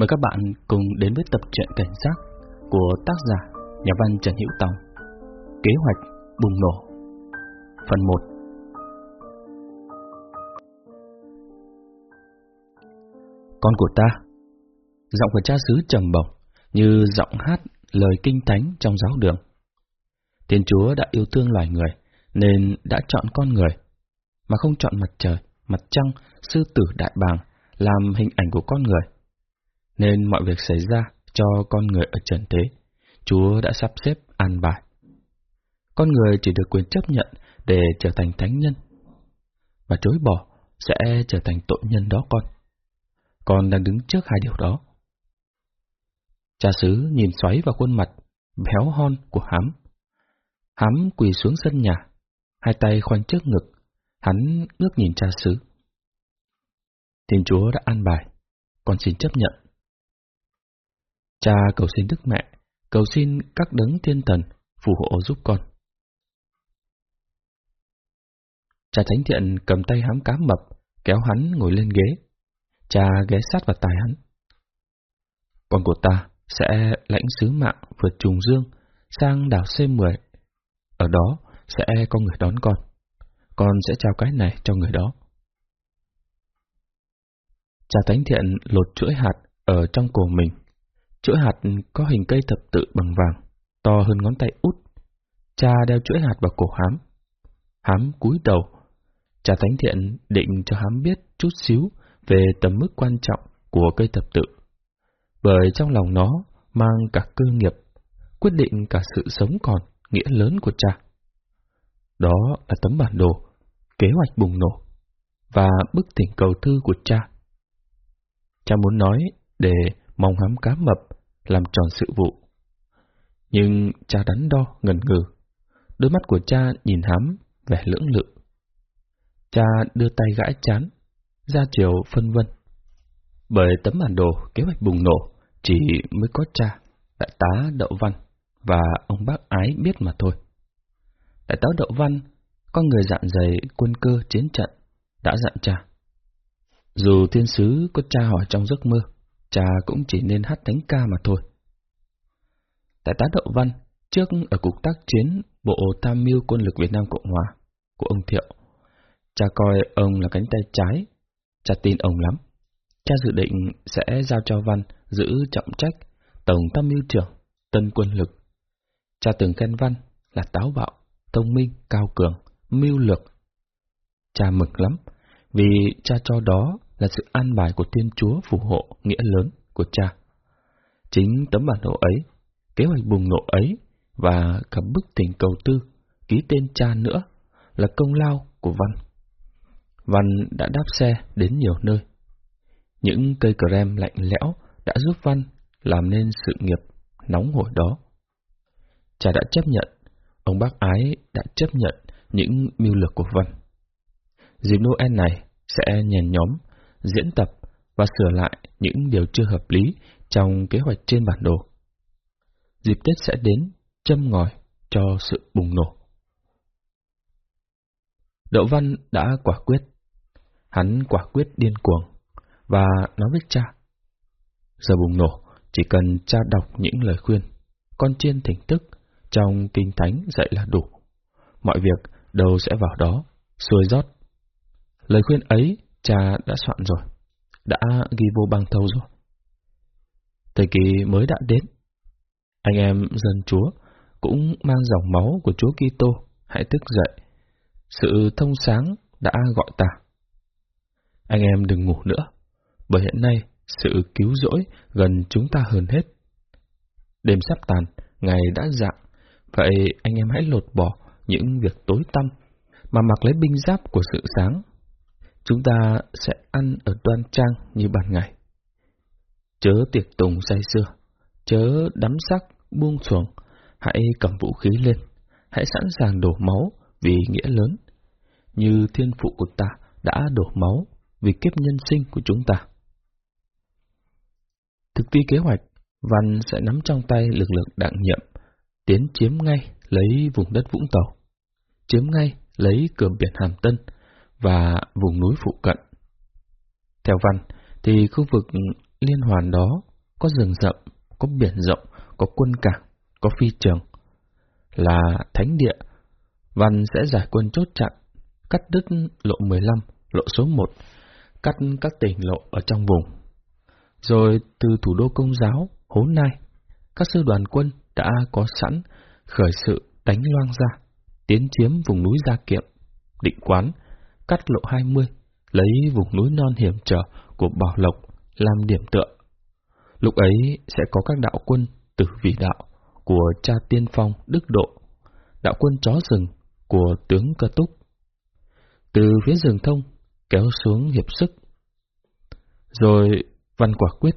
Mời các bạn cùng đến với tập truyện cảnh giác của tác giả nhà văn Trần Hữu Tòng. Kế hoạch bùng nổ. Phần 1. Con của ta. Giọng của cha xứ trầm bổng như giọng hát lời kinh thánh trong giáo đường. Thiên Chúa đã yêu thương loài người nên đã chọn con người mà không chọn mặt trời, mặt trăng, sư tử đại bàng làm hình ảnh của con người nên mọi việc xảy ra cho con người ở trần thế, Chúa đã sắp xếp an bài. Con người chỉ được quyền chấp nhận để trở thành thánh nhân, và chối bỏ sẽ trở thành tội nhân đó con. Con đang đứng trước hai điều đó. Cha xứ nhìn xoáy vào khuôn mặt béo hon của hám. Hám quỳ xuống sân nhà, hai tay khoanh trước ngực, hắn ngước nhìn cha xứ. Thiên Chúa đã an bài, con xin chấp nhận. Cha cầu xin Đức Mẹ, cầu xin các đấng thiên thần phù hộ giúp con. Cha Thánh Thiện cầm tay hám cá mập, kéo hắn ngồi lên ghế. Cha ghé sát vào tai hắn. Con của ta sẽ lãnh sứ mạng vượt trùng dương sang đảo C10. Ở đó sẽ có người đón con. Con sẽ trao cái này cho người đó. Cha Thánh Thiện lột chuỗi hạt ở trong cổ mình Chuỗi hạt có hình cây thập tự bằng vàng, to hơn ngón tay út. Cha đeo chuỗi hạt vào cổ hám. Hám cúi đầu. Cha Thánh Thiện định cho hám biết chút xíu về tầm mức quan trọng của cây thập tự. Bởi trong lòng nó mang cả cơ nghiệp, quyết định cả sự sống còn, nghĩa lớn của cha. Đó là tấm bản đồ, kế hoạch bùng nổ, và bức tỉnh cầu thư của cha. Cha muốn nói để mong hám cá mập, làm tròn sự vụ. Nhưng cha đắn đo, ngần ngừ. Đôi mắt của cha nhìn hám, vẻ lưỡng lự. Cha đưa tay gãi chán, ra chiều phân vân. Bởi tấm bản đồ kế hoạch bùng nổ, chỉ mới có cha, đại tá Đậu Văn và ông bác ái biết mà thôi. Đại tá Đậu Văn, con người dạn dày quân cơ chiến trận, đã dặn cha. Dù thiên sứ có cha hỏi trong giấc mơ, cha cũng chỉ nên hát thánh ca mà thôi. Tại tá Đậu Văn, trước ở Cục tác chiến Bộ Tham mưu Quân lực Việt Nam Cộng Hòa của ông Thiệu, cha coi ông là cánh tay trái, cha tin ông lắm. Cha dự định sẽ giao cho Văn giữ trọng trách Tổng Tham mưu trưởng, Tân Quân lực. Cha từng khen Văn là táo bạo, thông minh, cao cường, mưu lược. Cha mừng lắm, vì cha cho đó là sự an bài của Thiên Chúa phù hộ nghĩa lớn của cha. Chính tấm bản đồ ấy, kế hoạch bùng nổ ấy và cả bức tình cầu tư ký tên cha nữa là công lao của Văn. Văn đã đáp xe đến nhiều nơi. Những cây crem lạnh lẽo đã giúp Văn làm nên sự nghiệp nóng hổi đó. Cha đã chấp nhận, ông bác ái đã chấp nhận những mưu lược của Văn. Dịp Noel này sẽ nhèn nhóm diễn tập và sửa lại những điều chưa hợp lý trong kế hoạch trên bản đồ. Dịp Tết sẽ đến, châm ngòi cho sự bùng nổ. Đậu Văn đã quả quyết. Hắn quả quyết điên cuồng và nói với cha. Giờ bùng nổ, chỉ cần cha đọc những lời khuyên, con chiên thỉnh tức trong kinh thánh dạy là đủ. Mọi việc đâu sẽ vào đó, xuôi rót. Lời khuyên ấy cha đã soạn rồi, đã ghi vô băng thâu rồi. Thời kỳ mới đã đến. Anh em dân Chúa cũng mang dòng máu của Chúa Kitô hãy thức dậy. Sự thông sáng đã gọi ta. Anh em đừng ngủ nữa, bởi hiện nay sự cứu rỗi gần chúng ta hơn hết. Đêm sắp tàn, ngày đã dạng, vậy anh em hãy lột bỏ những việc tối tăm mà mặc lấy binh giáp của sự sáng chúng ta sẽ ăn ở đoan trang như ban ngày. Chớ tiệc tùng say sưa, chớ đắm sắc, buông xuồng, hãy cầm vũ khí lên, hãy sẵn sàng đổ máu vì nghĩa lớn, như thiên phụ của ta đã đổ máu vì kiếp nhân sinh của chúng ta. Thực thi kế hoạch, Văn sẽ nắm trong tay lực lượng đặng nhiệm, tiến chiếm ngay lấy vùng đất Vũng Tàu, chiếm ngay lấy cửa biển Hàm Tân, và vùng núi phụ cận. Theo Văn, thì khu vực liên hoàn đó có rừng rậm, có biển rộng, có quân cảng, có phi trường. Là thánh địa, Văn sẽ giải quân chốt chặn, cắt đứt lộ 15, lộ số 1, cắt các tỉnh lộ ở trong vùng. Rồi từ thủ đô công giáo, Hốn Nai, các sư đoàn quân đã có sẵn khởi sự đánh loang ra, tiến chiếm vùng núi Gia Kiệm, định quán, cắt lộ 20, lấy vùng núi non hiểm trở của Bảo Lộc làm điểm tựa. Lúc ấy sẽ có các đạo quân tử vị đạo của cha tiên phong Đức Độ, đạo quân chó rừng của tướng Cơ Túc. Từ phía rừng thông kéo xuống hiệp sức. Rồi văn quả quyết,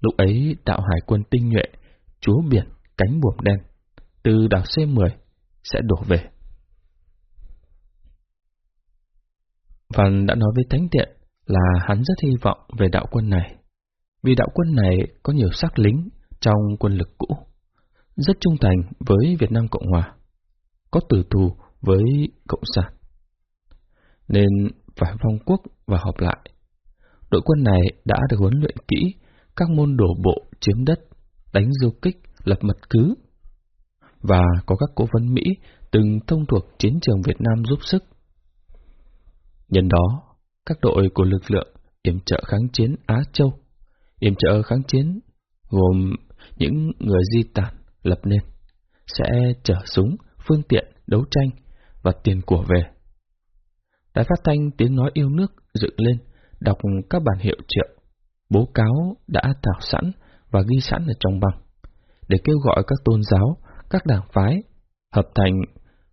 lúc ấy đạo hải quân tinh nhuệ, chúa biển, cánh buồm đen, từ đảo C10 sẽ đổ về. Văn đã nói với Thánh Tiện là hắn rất hy vọng về đạo quân này, vì đạo quân này có nhiều sắc lính trong quân lực cũ, rất trung thành với Việt Nam Cộng Hòa, có tử thù với Cộng sản. Nên phải vong quốc và họp lại. Đội quân này đã được huấn luyện kỹ các môn đổ bộ chiếm đất, đánh du kích, lập mật cứ, và có các cố vấn Mỹ từng thông thuộc chiến trường Việt Nam giúp sức. Nhân đó, các đội của lực lượng yểm trợ kháng chiến Á Châu, yểm trợ kháng chiến gồm những người di tản lập nên, sẽ chở súng, phương tiện, đấu tranh và tiền của về. Đài phát thanh tiếng nói yêu nước dựng lên, đọc các bản hiệu triệu, bố cáo đã thảo sẵn và ghi sẵn ở trong băng, để kêu gọi các tôn giáo, các đảng phái hợp thành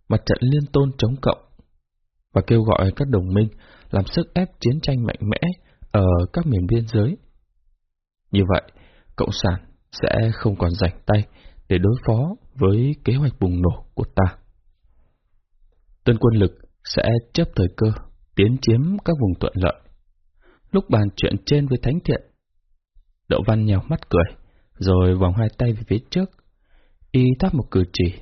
mặt trận liên tôn chống cộng và kêu gọi các đồng minh làm sức ép chiến tranh mạnh mẽ ở các miền biên giới. Như vậy, Cộng sản sẽ không còn rảnh tay để đối phó với kế hoạch bùng nổ của ta. Tân quân lực sẽ chấp thời cơ, tiến chiếm các vùng thuận lợi. Lúc bàn chuyện trên với Thánh Thiện, Đậu Văn nhào mắt cười, rồi vòng hai tay về phía trước. Y thắp một cử chỉ,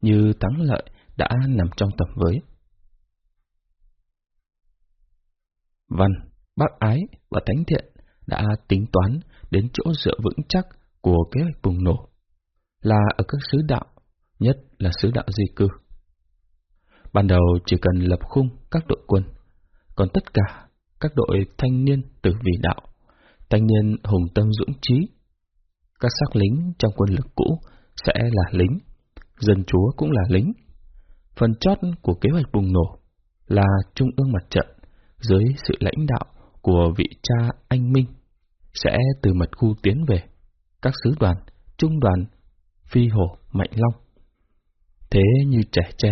như thắng lợi đã nằm trong tầm với. Văn, bác ái và thánh thiện đã tính toán đến chỗ dựa vững chắc của kế hoạch bùng nổ, là ở các sứ đạo, nhất là sứ đạo di cư. Ban đầu chỉ cần lập khung các đội quân, còn tất cả các đội thanh niên tử vì đạo, thanh niên hùng tâm dũng trí, các sắc lính trong quân lực cũ sẽ là lính, dân chúa cũng là lính. Phần chót của kế hoạch bùng nổ là trung ương mặt trận dưới sự lãnh đạo của vị cha anh Minh sẽ từ mật khu tiến về các sứ đoàn, trung đoàn, phi hổ, mạnh long. Thế như trẻ tre,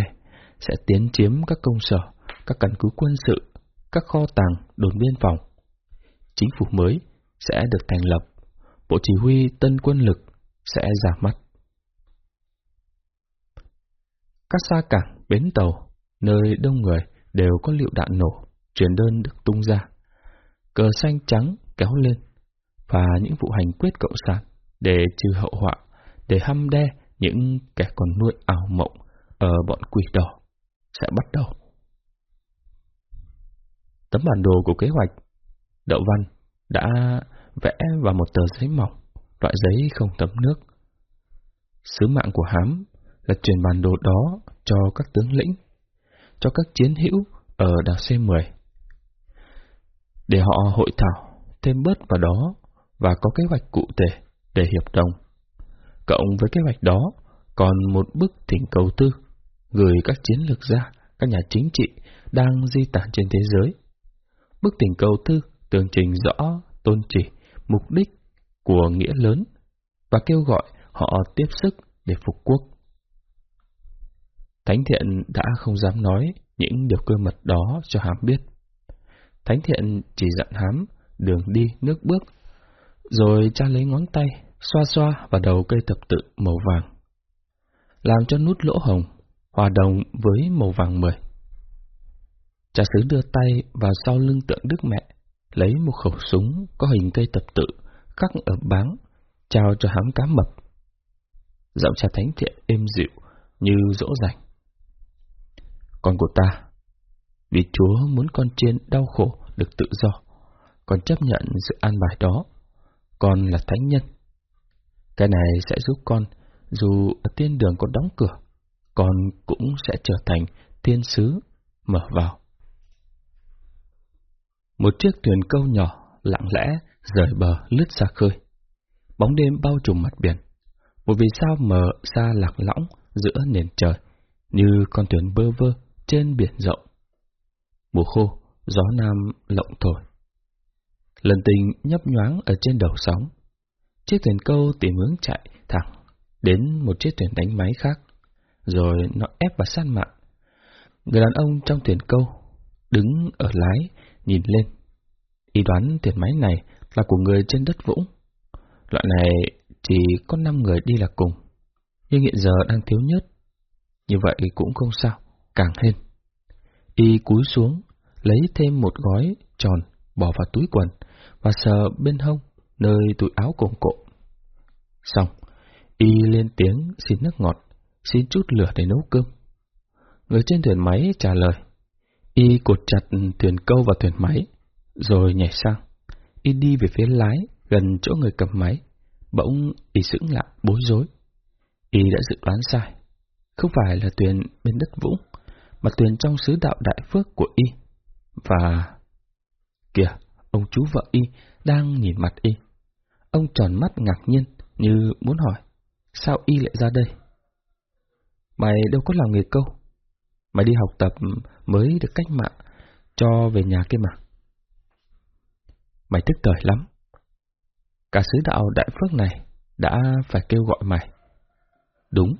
sẽ tiến chiếm các công sở, các căn cứ quân sự, các kho tàng, đồn biên phòng. Chính phủ mới sẽ được thành lập, bộ chỉ huy tân quân lực sẽ ra mắt. Các xa cảng, bến tàu, nơi đông người đều có liệu đạn nổ, truyền đơn được tung ra. Cờ xanh trắng kéo lên, và những vụ hành quyết cộng sản để trừ hậu họa, để hăm đe những kẻ còn nuôi ảo mộng ở bọn quỷ đỏ sẽ bắt đầu. Tấm bản đồ của kế hoạch, Đậu Văn đã vẽ vào một tờ giấy mỏng, loại giấy không thấm nước. Sứ mạng của Hám là truyền bản đồ đó cho các tướng lĩnh, cho các chiến hữu ở đảo C10. Để họ hội thảo thêm bớt vào đó và có kế hoạch cụ thể để hiệp đồng. Cộng với kế hoạch đó, còn một bức thỉnh cầu tư gửi các chiến lược gia, các nhà chính trị đang di tản trên thế giới. Bức thỉnh cầu tư tường trình rõ tôn chỉ, mục đích của nghĩa lớn và kêu gọi họ tiếp sức để phục quốc. Thánh thiện đã không dám nói những điều cơ mật đó cho hám biết. Thánh thiện chỉ dặn hám đường đi nước bước rồi cha lấy ngón tay, xoa xoa vào đầu cây thập tự màu vàng. Làm cho nút lỗ hồng, hòa đồng với màu vàng mười. Cha xứ đưa tay vào sau lưng tượng Đức Mẹ, lấy một khẩu súng có hình cây thập tự, khắc ở báng, trao cho hám cá mập. Giọng cha thánh thiện êm dịu, như dỗ dành. Con của ta, vì Chúa muốn con trên đau khổ được tự do, con chấp nhận sự an bài đó con là thánh nhân, Cái này sẽ giúp con, dù ở tiên đường có đóng cửa, con cũng sẽ trở thành thiên sứ mở vào. Một chiếc thuyền câu nhỏ lặng lẽ rời bờ lướt ra khơi. Bóng đêm bao trùm mặt biển. Một vì sao mờ xa lạc lõng giữa nền trời, như con thuyền bơ vơ trên biển rộng. Mùa khô, gió nam lộng thổi. Lần tình nhấp nhoáng ở trên đầu sóng. Chiếc thuyền câu tìm hướng chạy thẳng đến một chiếc thuyền đánh máy khác, rồi nó ép vào sát mạng. Người đàn ông trong thuyền câu đứng ở lái nhìn lên. Y đoán thuyền máy này là của người trên đất vũng. Loại này chỉ có 5 người đi là cùng, nhưng hiện giờ đang thiếu nhất. Như vậy cũng không sao, càng hên. Y cúi xuống, lấy thêm một gói tròn, bỏ vào túi quần và sờ bên hông, nơi túi áo cổng cộ. Xong, Y lên tiếng xin nước ngọt, xin chút lửa để nấu cơm. Người trên thuyền máy trả lời. Y cột chặt thuyền câu vào thuyền máy, rồi nhảy sang. Y đi về phía lái, gần chỗ người cầm máy. Bỗng Y sững lại, bối rối. Y đã dự đoán sai. Không phải là thuyền bên đất Vũng, mà tuyền trong sứ đạo Đại Phước của Y. Và... Kìa, ông chú vợ Y đang nhìn mặt Y. Ông tròn mắt ngạc nhiên như muốn hỏi, sao Y lại ra đây? Mày đâu có làm nghề câu. Mày đi học tập mới được cách mạng, cho về nhà kia mà. Mày tức thời lắm. Cả sứ đạo Đại Phước này đã phải kêu gọi mày. Đúng,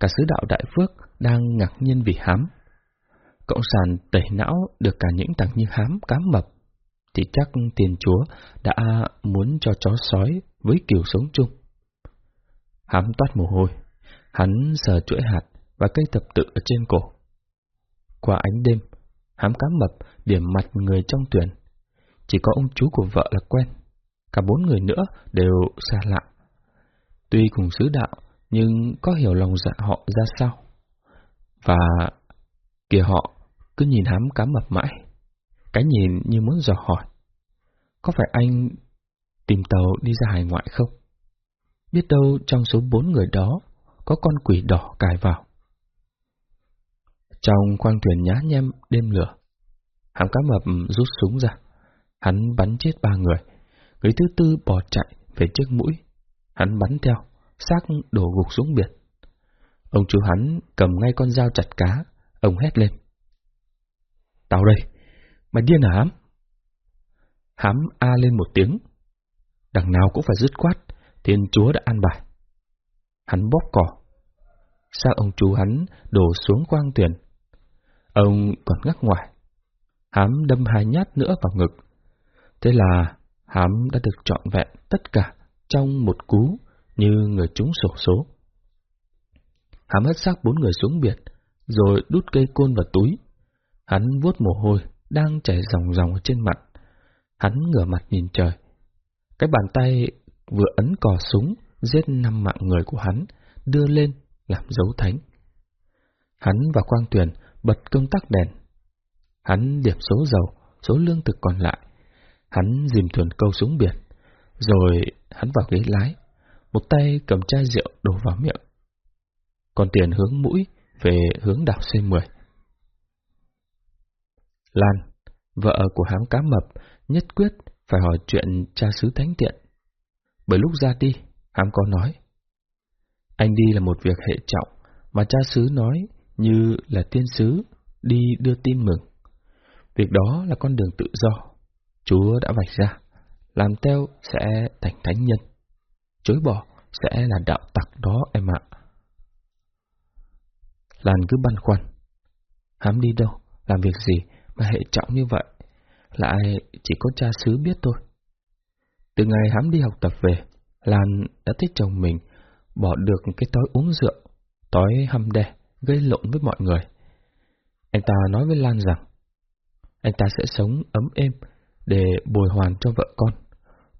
cả sứ đạo Đại Phước đang ngạc nhiên vì hám. Cộng sản tẩy não được cả những thằng như hám cám mập, thì chắc tiền chúa đã muốn cho chó sói với kiểu sống chung. Hám toát mồ hôi, hắn sờ chuỗi hạt và cây thập tự ở trên cổ. Qua ánh đêm, hám cá mập điểm mặt người trong tuyển. Chỉ có ông chú của vợ là quen, cả bốn người nữa đều xa lạ. Tuy cùng sứ đạo, nhưng có hiểu lòng dạ họ ra sao. Và kìa họ cứ nhìn hám cá mập mãi, cái nhìn như muốn dò hỏi. Có phải anh tìm tàu đi ra hải ngoại không? Biết đâu trong số bốn người đó có con quỷ đỏ cài vào. Trong khoang thuyền nhá nhem đêm lửa, hám cá mập rút súng ra. Hắn bắn chết ba người. Người thứ tư bỏ chạy về trước mũi. Hắn bắn theo, xác đổ gục xuống biển. Ông chú hắn cầm ngay con dao chặt cá, ông hét lên. Tao đây, mày điên hả hám? Hám a lên một tiếng. Đằng nào cũng phải dứt khoát, thiên chúa đã an bài. Hắn bóp cỏ. Sao ông chú hắn đổ xuống quang tuyển? Ông còn ngắc ngoài. Hám đâm hai nhát nữa vào ngực. Thế là Hám đã được trọn vẹn tất cả trong một cú như người trúng sổ số. Hám hất xác bốn người xuống biển, rồi đút cây côn vào túi. Hắn vuốt mồ hôi, đang chảy ròng ròng trên mặt. Hắn ngửa mặt nhìn trời. Cái bàn tay vừa ấn cò súng, giết năm mạng người của hắn, đưa lên làm dấu thánh. Hắn và Quang Tuyền bật công tắc đèn. Hắn điểm số dầu, số lương thực còn lại. Hắn dìm thuyền câu xuống biển. Rồi hắn vào ghế lái, một tay cầm chai rượu đổ vào miệng. Còn tiền hướng mũi về hướng đảo C10. Lan, vợ của hám cá mập, nhất quyết phải hỏi chuyện cha xứ thánh tiện. Bởi lúc ra đi, hám có nói. Anh đi là một việc hệ trọng, mà cha xứ nói như là tiên sứ đi đưa tin mừng. Việc đó là con đường tự do, Chúa đã vạch ra, làm theo sẽ thành thánh nhân, chối bỏ sẽ là đạo tặc đó em ạ. Lan cứ băn khoăn, hám đi đâu, làm việc gì mà hệ trọng như vậy, lại chỉ có cha xứ biết thôi. Từ ngày hám đi học tập về, Lan đã thích chồng mình bỏ được cái tối uống rượu, tối hâm đe, gây lộn với mọi người. Anh ta nói với Lan rằng, anh ta sẽ sống ấm êm để bồi hoàn cho vợ con,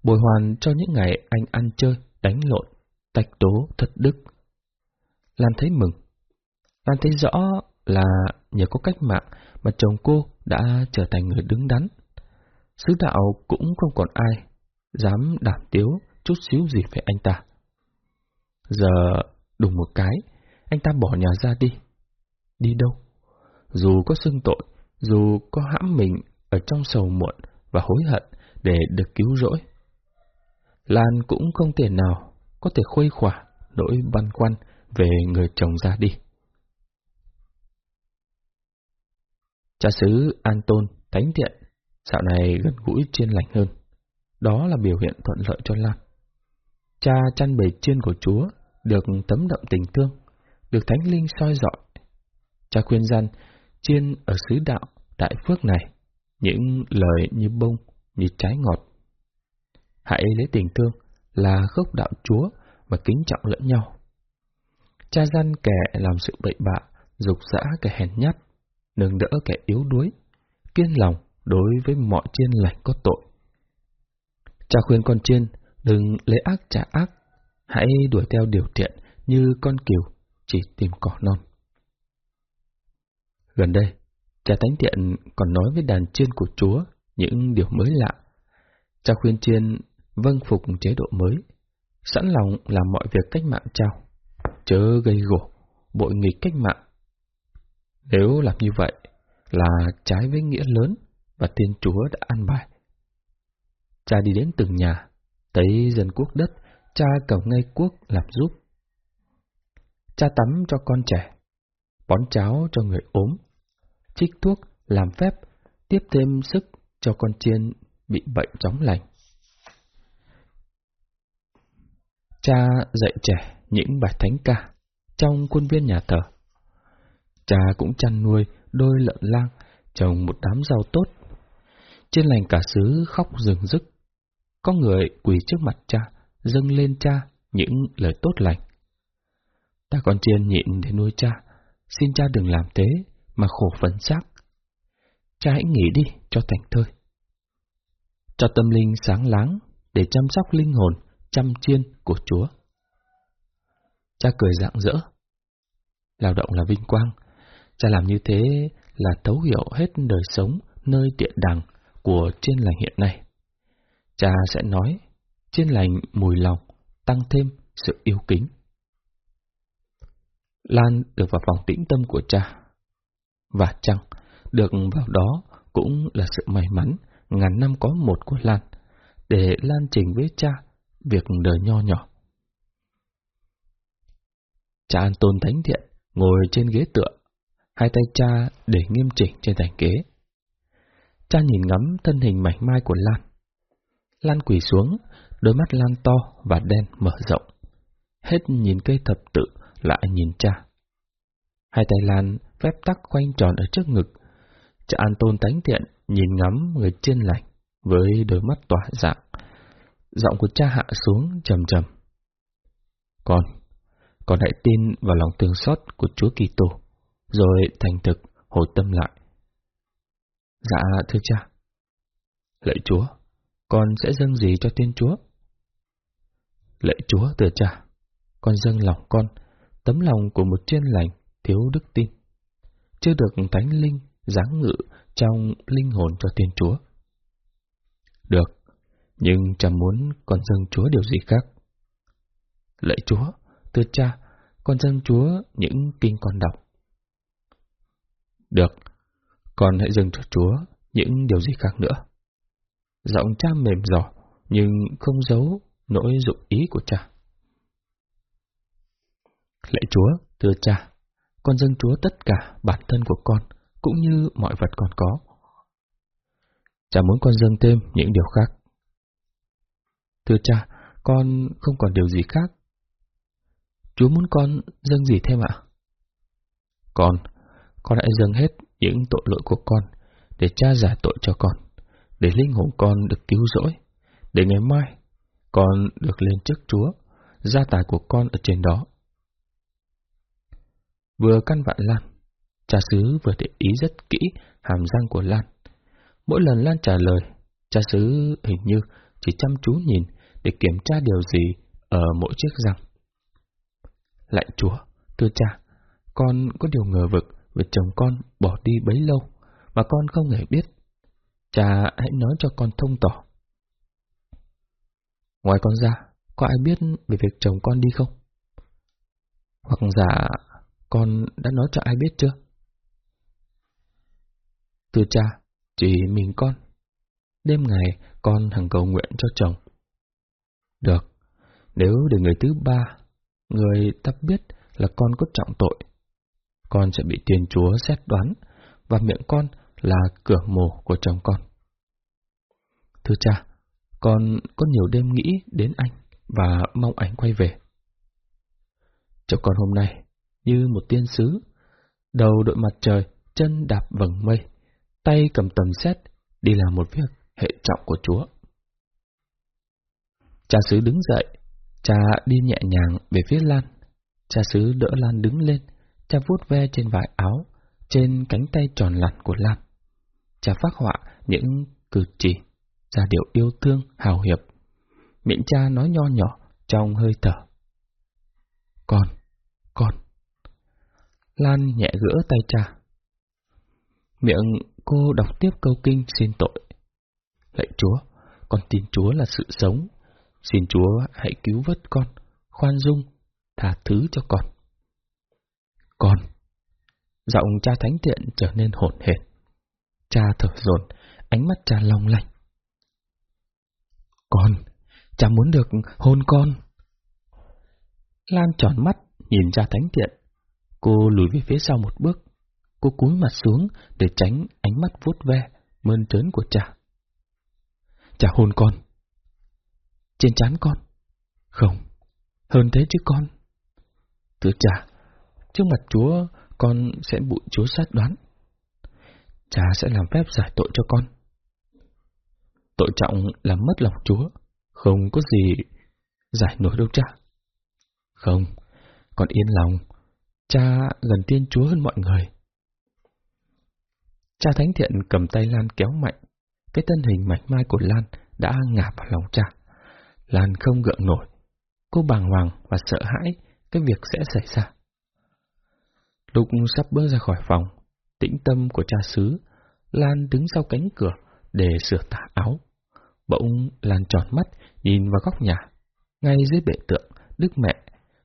bồi hoàn cho những ngày anh ăn chơi, đánh lộn, tạch tố thật đức. Lan thấy mừng. Lan thấy rõ là nhờ có cách mạng mà chồng cô đã trở thành người đứng đắn. Sứ đạo cũng không còn ai dám đảm tiếu chút xíu gì về anh ta. Giờ đùng một cái, anh ta bỏ nhà ra đi. Đi đâu? Dù có xưng tội, dù có hãm mình ở trong sầu muộn và hối hận để được cứu rỗi. Lan cũng không thể nào có thể khuây khỏa nỗi băn khoăn về người chồng ra đi. Cha xứ An Tôn, Thánh Thiện, dạo này gần gũi chiên lành hơn. Đó là biểu hiện thuận lợi cho Lan. Cha chăn bầy chiên của Chúa, được tấm đậm tình thương, được Thánh Linh soi dọi. Cha khuyên gian, chiên ở xứ đạo, đại phước này, những lời như bông, như trái ngọt. Hãy lấy tình thương là gốc đạo Chúa mà kính trọng lẫn nhau. Cha gian kẻ làm sự bậy bạ, dục dã kẻ hèn nhát, nâng đỡ kẻ yếu đuối, kiên lòng đối với mọi chiên lành có tội. Cha khuyên con chiên đừng lấy ác trả ác, hãy đuổi theo điều thiện như con kiều chỉ tìm cỏ non. Gần đây, cha Thánh Thiện còn nói với đàn chiên của Chúa những điều mới lạ. Cha khuyên chiên vâng phục chế độ mới, sẵn lòng làm mọi việc cách mạng trao, chớ gây gổ, bội nghịch cách mạng. Nếu làm như vậy là trái với nghĩa lớn và Thiên Chúa đã an bài. Cha đi đến từng nhà, thấy dân quốc đất, cha cầu ngay quốc làm giúp. Cha tắm cho con trẻ, bón cháo cho người ốm, trích thuốc, làm phép, tiếp thêm sức cho con chiên bị bệnh chóng lành. Cha dạy trẻ những bài thánh ca trong khuôn viên nhà thờ. Cha cũng chăn nuôi đôi lợn lang, trồng một đám rau tốt. Trên lành cả xứ khóc rừng rức. Có người quỳ trước mặt cha, dâng lên cha những lời tốt lành. Ta còn chiên nhịn để nuôi cha, xin cha đừng làm thế mà khổ phấn xác. Cha hãy nghỉ đi cho thành thơi. Cho tâm linh sáng láng để chăm sóc linh hồn chăm chiên của Chúa. Cha cười rạng rỡ. Lao động là vinh quang. Cha làm như thế là thấu hiểu hết đời sống nơi tiện đàng của chiên lành hiện nay. Cha sẽ nói, chiên lành mùi lòng, tăng thêm sự yêu kính. Lan được vào phòng tĩnh tâm của cha. Và chăng, được vào đó cũng là sự may mắn ngàn năm có một của Lan, để Lan trình với cha việc đời nho nhỏ. Cha An Tôn Thánh Thiện ngồi trên ghế tựa, hai tay cha để nghiêm chỉnh trên thành ghế. Cha nhìn ngắm thân hình mảnh mai của Lan. Lan quỳ xuống, đôi mắt Lan to và đen mở rộng. Hết nhìn cây thập tự, lại nhìn cha. Hai tay Lan phép tắc quanh tròn ở trước ngực. Cha An Tôn Thánh Thiện nhìn ngắm người trên lành với đôi mắt tỏa dạng. Giọng của cha hạ xuống trầm trầm. Con, con hãy tin vào lòng thương xót của Chúa Kitô, rồi thành thực hồi tâm lại. Dạ thưa cha. Lạy Chúa, con sẽ dâng gì cho tên Chúa? Lạy Chúa thưa cha, con dâng lòng con, tấm lòng của một chuyên lành thiếu đức tin, chưa được Thánh Linh giáng ngự trong linh hồn cho Thiên Chúa. Được, nhưng cha muốn con dâng Chúa điều gì khác. Lạy Chúa, thưa cha, con dâng Chúa những kinh con đọc. Được, con hãy dâng cho Chúa những điều gì khác nữa. Giọng cha mềm giỏ, nhưng không giấu nỗi dụng ý của cha. Lạy Chúa, thưa cha, con dâng Chúa tất cả bản thân của con, cũng như mọi vật còn có. Cha muốn con dâng thêm những điều khác. Thưa cha, con không còn điều gì khác. Chúa muốn con dâng gì thêm ạ? Con, con hãy dâng hết những tội lỗi của con để cha giải tội cho con, để linh hồn con được cứu rỗi, để ngày mai con được lên trước Chúa, gia tài của con ở trên đó. Vừa căn vạn Lan, cha xứ vừa để ý rất kỹ hàm răng của Lan. Mỗi lần Lan trả lời, cha xứ hình như chỉ chăm chú nhìn để kiểm tra điều gì ở mỗi chiếc răng. Lạy Chúa, thưa cha, con có điều ngờ vực về chồng con bỏ đi bấy lâu mà con không hề biết. Cha hãy nói cho con thông tỏ. Ngoài con ra, có ai biết về việc chồng con đi không? Hoặc giả con đã nói cho ai biết chưa? Thưa cha, chỉ mình con. Đêm ngày con hằng cầu nguyện cho chồng. Được, nếu để người thứ ba, người ta biết là con có trọng tội, con sẽ bị tiên chúa xét đoán, và miệng con là cửa mồ của chồng con. Thưa cha, con có nhiều đêm nghĩ đến anh và mong anh quay về. Chồng con hôm nay như một tiên sứ, đầu đội mặt trời, chân đạp vầng mây, tay cầm tầm xét, đi làm một việc hệ trọng của Chúa. Cha xứ đứng dậy, cha đi nhẹ nhàng về phía Lan. Cha xứ đỡ Lan đứng lên, cha vuốt ve trên vải áo, trên cánh tay tròn lặn của Lan. Cha phát họa những cử chỉ, ra điệu yêu thương, hào hiệp. Miệng cha nói nho nhỏ trong hơi thở. Con, con. Lan nhẹ gỡ tay cha. Miệng cô đọc tiếp câu kinh xin tội. Lạy Chúa, con tin Chúa là sự sống. Xin Chúa hãy cứu vớt con, khoan dung, tha thứ cho con. Con. Giọng cha thánh thiện trở nên hồn hển. Cha thở dồn, ánh mắt cha long lanh. Con, cha muốn được hôn con. Lan tròn mắt, nhìn cha thánh thiện. Cô lùi về phía sau một bước. Cô cúi mặt xuống để tránh ánh mắt vuốt ve, mơn trớn của cha. Cha hôn con. Trên chán con. Không, hơn thế chứ con. Thưa cha, trước mặt Chúa, con sẽ bụi Chúa sát đoán. Cha sẽ làm phép giải tội cho con. Tội trọng làm mất lòng Chúa, không có gì giải nổi đâu cha. Không, con yên lòng, cha gần tiên Chúa hơn mọi người. Cha Thánh Thiện cầm tay Lan kéo mạnh, cái thân hình mảnh mai của Lan đã ngả vào lòng cha. Lan không gượng nổi, cô bàng hoàng và sợ hãi cái việc sẽ xảy ra. Lúc sắp bước ra khỏi phòng, tĩnh tâm của cha xứ, Lan đứng sau cánh cửa để sửa tả áo. Bỗng Lan tròn mắt nhìn vào góc nhà, ngay dưới bệ tượng Đức Mẹ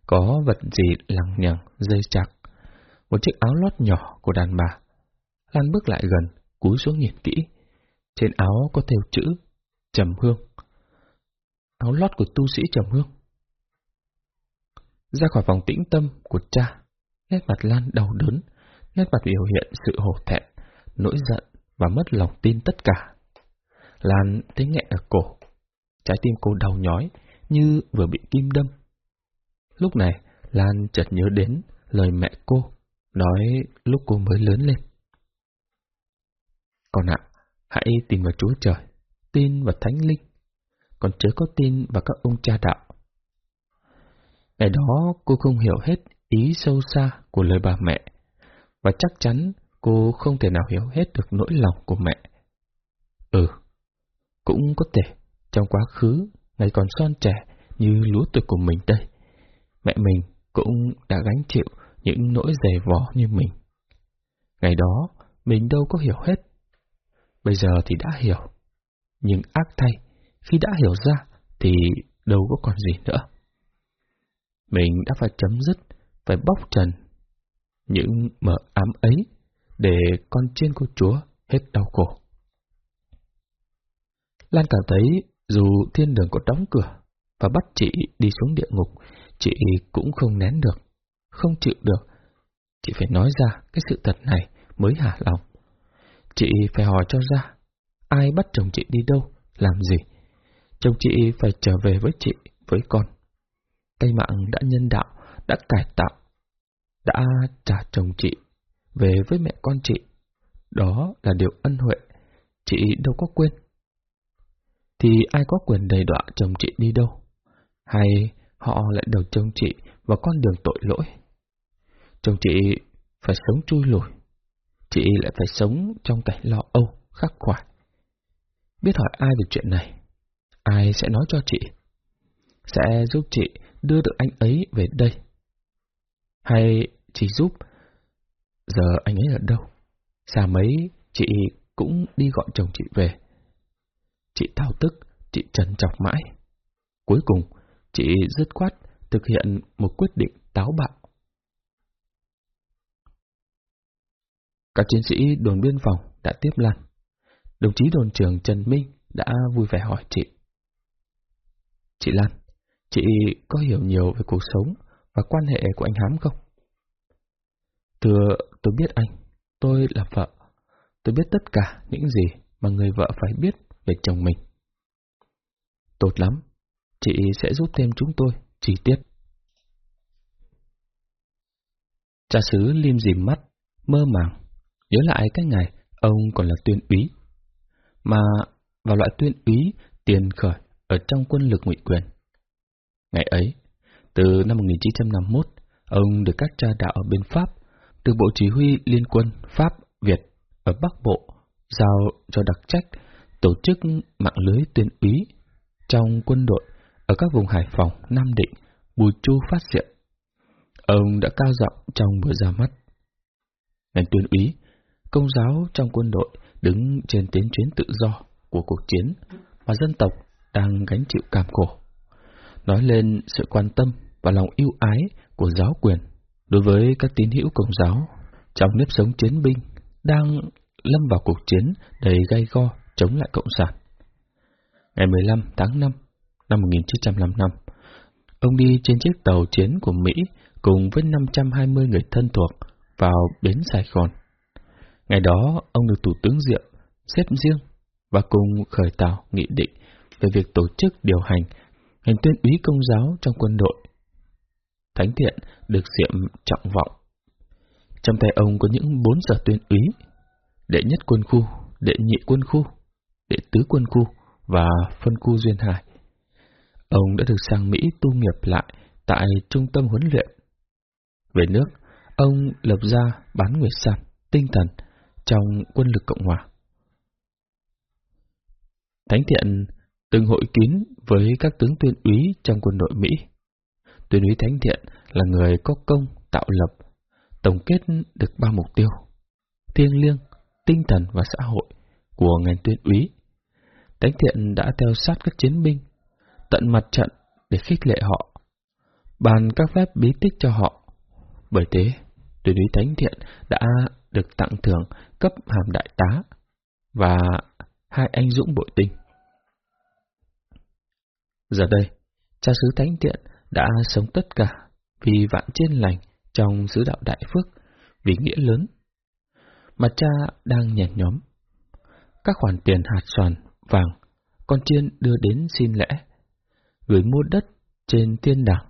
có vật gì lằng nhằng dây chặt, một chiếc áo lót nhỏ của đàn bà. Lan bước lại gần, cúi xuống nhìn kỹ. Trên áo có theo chữ Trầm Hương. Áo lót của tu sĩ Trầm Hương. Ra khỏi phòng tĩnh tâm của cha, nét mặt Lan đau đớn, nét mặt biểu hiện sự hổ thẹn, nỗi giận và mất lòng tin tất cả. Lan thấy nghẹn ở cổ, trái tim cô đau nhói như vừa bị kim đâm. Lúc này, Lan chợt nhớ đến lời mẹ cô nói lúc cô mới lớn lên. Con ạ, hãy tìm vào Chúa Trời, tin vào Thánh Linh, còn chớ có tin vào các ông cha đạo. Ngày đó cô không hiểu hết ý sâu xa của lời bà mẹ, và chắc chắn cô không thể nào hiểu hết được nỗi lòng của mẹ. Ừ, cũng có thể trong quá khứ, ngày còn son trẻ như lúa tuổi của mình đây, mẹ mình cũng đã gánh chịu những nỗi dày vò như mình. Ngày đó, mình đâu có hiểu hết. Bây giờ thì đã hiểu. Nhưng ác thay, khi đã hiểu ra thì đâu có còn gì nữa. Mình đã phải chấm dứt, phải bóc trần những mờ ám ấy để con trên của Chúa hết đau khổ. Lan cảm thấy dù thiên đường có đóng cửa và bắt chị đi xuống địa ngục, chị cũng không nén được, không chịu được. Chị phải nói ra cái sự thật này mới hả lòng. Chị phải hỏi cho ra, ai bắt chồng chị đi đâu, làm gì. Chồng chị phải trở về với chị, với con. Cây mạng đã nhân đạo, đã cải tạo, đã trả chồng chị về với mẹ con chị. Đó là điều ân huệ, chị đâu có quên. Thì ai có quyền đầy đọa chồng chị đi đâu? Hay họ lại đầu chồng chị vào con đường tội lỗi? Chồng chị phải sống chui lùi, chị lại phải sống trong cảnh lo âu, khắc khoải. Biết hỏi ai về chuyện này, ai sẽ nói cho chị? Sẽ giúp chị đưa được anh ấy về đây? Hay chỉ giúp? Giờ anh ấy ở đâu? Xa mấy, chị cũng đi gọi chồng chị về. Chị thao tức, chị trần chọc mãi. Cuối cùng, chị dứt khoát thực hiện một quyết định táo bạo. Các chiến sĩ đồn biên phòng đã tiếp lan. Đồng chí đồn trưởng Trần Minh đã vui vẻ hỏi chị. Chị Lan, chị có hiểu nhiều về cuộc sống và quan hệ của anh Hám không? Thưa, tôi biết anh. Tôi là vợ. Tôi biết tất cả những gì mà người vợ phải biết về chồng mình. Tốt lắm. Chị sẽ giúp thêm chúng tôi chi tiết. Cha xứ lim dìm mắt, mơ màng, nhớ lại cái ngày ông còn là tuyên úy. Mà vào loại tuyên úy tiền khởi ở trong quân lực ngụy quyền. Ngày ấy, từ năm 1951, ông được các cha đạo ở bên Pháp, từ Bộ Chỉ huy Liên quân Pháp Việt ở Bắc Bộ, giao cho đặc trách tổ chức mạng lưới tuyên úy trong quân đội ở các vùng Hải Phòng, Nam Định, Bùi Chu phát diện. Ông đã cao giọng trong bữa ra mắt. Ngành tuyên úy, công giáo trong quân đội đứng trên tiến chuyến tự do của cuộc chiến mà dân tộc đang gánh chịu cảm khổ. Nói lên sự quan tâm và lòng yêu ái của giáo quyền đối với các tín hữu công giáo trong nếp sống chiến binh đang lâm vào cuộc chiến đầy gay go chống lại Cộng sản. Ngày 15 tháng 5 năm 1955, ông đi trên chiếc tàu chiến của Mỹ cùng với 520 người thân thuộc vào bến Sài Gòn. Ngày đó, ông được Thủ tướng Diệm xếp riêng và cùng khởi tạo nghị định về việc tổ chức điều hành hành tuyên úy công giáo trong quân đội. Thánh thiện được Diệm trọng vọng. Trong tay ông có những bốn giờ tuyên úy, đệ nhất quân khu, đệ nhị quân khu, đệ tứ quân khu và phân khu duyên hải. Ông đã được sang Mỹ tu nghiệp lại tại trung tâm huấn luyện. Về nước, ông lập ra bán nguyệt sản, tinh thần trong quân lực Cộng Hòa. Thánh Thiện từng hội kín với các tướng tuyên úy trong quân đội Mỹ. Tuyên úy Thánh Thiện là người có công tạo lập, tổng kết được ba mục tiêu, thiêng liêng, tinh thần và xã hội của ngành tuyên úy. Thánh Thiện đã theo sát các chiến binh, tận mặt trận để khích lệ họ, bàn các phép bí tích cho họ. Bởi thế, tuyên úy Thánh Thiện đã được tặng thưởng cấp hàm đại tá và hai anh dũng bội tinh. Giờ đây, cha xứ Thánh Thiện đã sống tất cả vì vạn trên lành trong sứ đạo đại phước, vì nghĩa lớn. Mà cha đang nhẹ nhóm. Các khoản tiền hạt xoàn, vàng, con chiên đưa đến xin lễ gửi mua đất trên tiên đảng.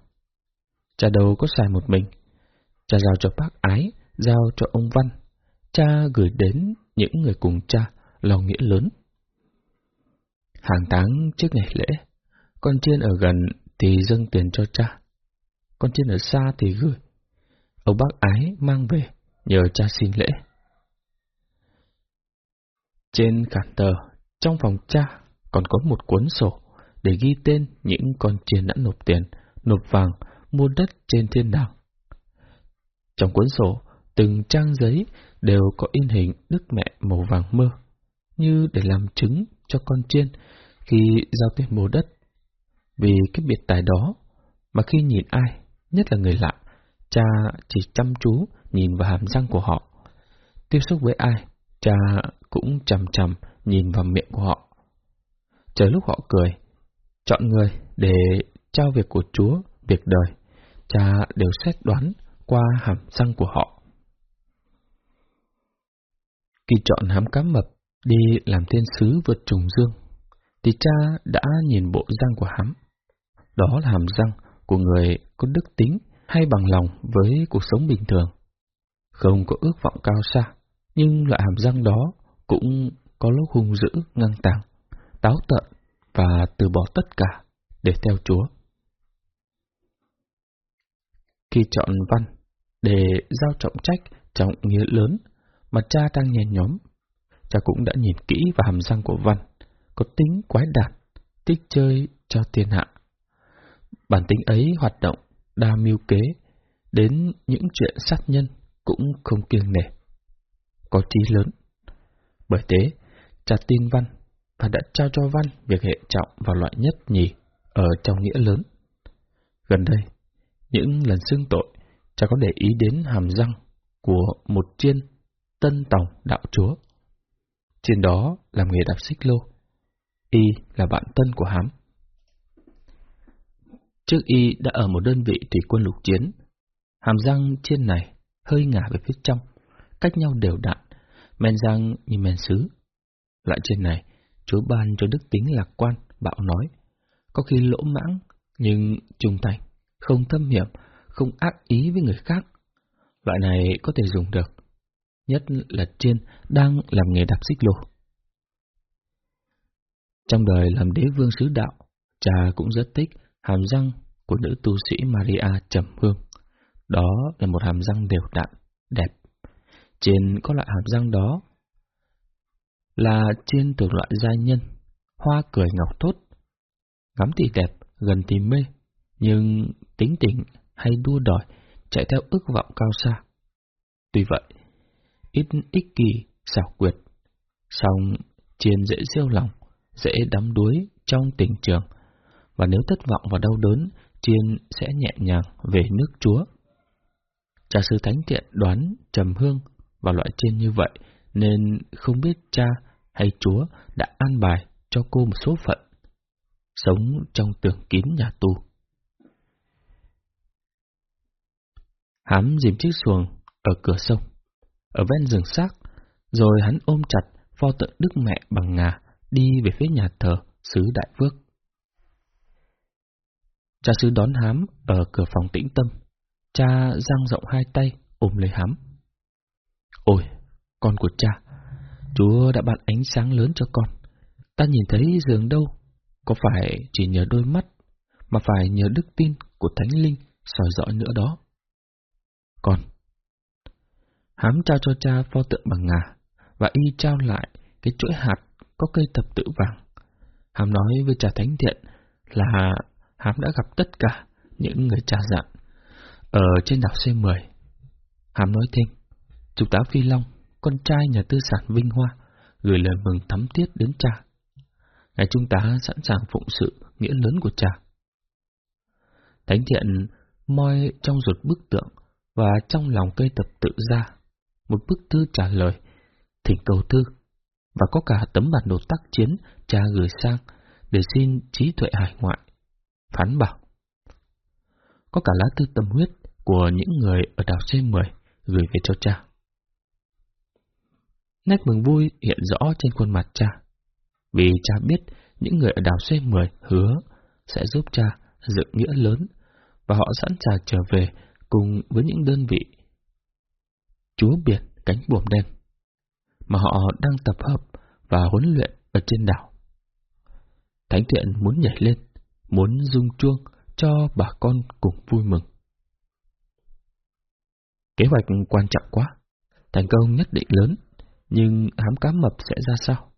Cha đâu có xài một mình, cha giao cho bác ái, giao cho ông Văn, cha gửi đến những người cùng cha lòng nghĩa lớn. Hàng tháng trước ngày lễ, con chiên ở gần thì dâng tiền cho cha. Con chiên ở xa thì gửi. Ông bác ái mang về, nhờ cha xin lễ. Trên khản tờ, trong phòng cha, còn có một cuốn sổ để ghi tên những con chiên đã nộp tiền, nộp vàng, mua đất trên thiên đàng. Trong cuốn sổ, từng trang giấy đều có in hình Đức Mẹ màu vàng mơ, như để làm chứng cho con chiên khi giao tiền mua đất. Vì cái biệt tài đó, mà khi nhìn ai, nhất là người lạ, cha chỉ chăm chú nhìn vào hàm răng của họ. Tiếp xúc với ai, cha cũng chầm chầm nhìn vào miệng của họ. Chờ lúc họ cười, chọn người để trao việc của Chúa, việc đời, cha đều xét đoán qua hàm răng của họ. Khi chọn hám cá mập đi làm thiên sứ vượt trùng dương, thì cha đã nhìn bộ răng của hám. Đó là hàm răng của người có đức tính hay bằng lòng với cuộc sống bình thường. Không có ước vọng cao xa, nhưng loại hàm răng đó cũng có lúc hung dữ, ngang tàng, táo tợn và từ bỏ tất cả để theo Chúa. Khi chọn văn để giao trọng trách trọng nghĩa lớn mà cha đang nhen nhóm, cha cũng đã nhìn kỹ vào hàm răng của văn, có tính quái đản, thích chơi cho thiên hạ. Bản tính ấy hoạt động đa mưu kế, đến những chuyện sát nhân cũng không kiêng nể. Có trí lớn. Bởi thế, cha tin văn và đã trao cho văn việc hệ trọng và loại nhất nhì ở trong nghĩa lớn. Gần đây, những lần xưng tội, cha có để ý đến hàm răng của một chiên Tân Tòng Đạo Chúa. Trên đó làm nghề đạp xích lô. Y là bạn tân của Hám. Trước Y đã ở một đơn vị thủy quân lục chiến. Hàm răng trên này hơi ngả về phía trong, cách nhau đều đặn, men răng như men sứ. Loại trên này, Chúa ban cho đức tính lạc quan, bạo nói, có khi lỗ mãng, nhưng trung thành, không thâm hiểm, không ác ý với người khác. Loại này có thể dùng được, nhất là trên đang làm nghề đạp xích lô. Trong đời làm đế vương sứ đạo, cha cũng rất thích hàm răng của nữ tu sĩ Maria Trầm Hương. Đó là một hàm răng đều đặn, đẹp. Trên có loại hàm răng đó là trên thuộc loại gia nhân, hoa cười ngọc tốt. Ngắm thì đẹp, gần thì mê, nhưng tính tình hay đua đòi, chạy theo ước vọng cao xa. Tuy vậy, ít ích kỳ, xảo quyệt, song trên dễ siêu lòng, dễ đắm đuối trong tình trường, và nếu thất vọng và đau đớn, Chiên sẽ nhẹ nhàng về nước Chúa. Cha sư Thánh Thiện đoán trầm hương và loại trên như vậy, nên không biết cha hay Chúa đã an bài cho cô một số phận, sống trong tường kín nhà tù. Hám dìm chiếc xuồng ở cửa sông, ở ven rừng xác, rồi hắn ôm chặt pho tượng Đức Mẹ bằng ngà đi về phía nhà thờ xứ Đại Phước. Cha sư đón hám ở cửa phòng tĩnh tâm. Cha giang rộng hai tay, ôm lấy hám. Ôi, con của cha, Chúa đã ban ánh sáng lớn cho con. Ta nhìn thấy giường đâu, có phải chỉ nhờ đôi mắt, mà phải nhờ đức tin của Thánh Linh soi rõ nữa đó. Con Hám trao cho cha pho tượng bằng ngà, và y trao lại cái chuỗi hạt có cây thập tự vàng. Hàm nói với cha thánh thiện là Hám đã gặp tất cả những người cha dặn ở trên đảo C10. Hám nói thêm, Trung tá Phi Long, con trai nhà tư sản Vinh Hoa, gửi lời mừng thắm thiết đến cha. Ngài Trung tá sẵn sàng phụng sự nghĩa lớn của cha. Thánh thiện moi trong ruột bức tượng và trong lòng cây tập tự ra một bức thư trả lời, thỉnh cầu thư, và có cả tấm bản đồ tác chiến cha gửi sang để xin trí tuệ hải ngoại. Phán bảo, có cả lá thư tâm huyết của những người ở đảo C10 gửi về cho cha. Nét mừng vui hiện rõ trên khuôn mặt cha, vì cha biết những người ở đảo C10 hứa sẽ giúp cha dựng nghĩa lớn và họ sẵn sàng trở về cùng với những đơn vị chúa biển cánh buồm đen mà họ đang tập hợp và huấn luyện ở trên đảo. Thánh thiện muốn nhảy lên, muốn rung chuông cho bà con cùng vui mừng. Kế hoạch quan trọng quá, thành công nhất định lớn, nhưng hám cá mập sẽ ra sao?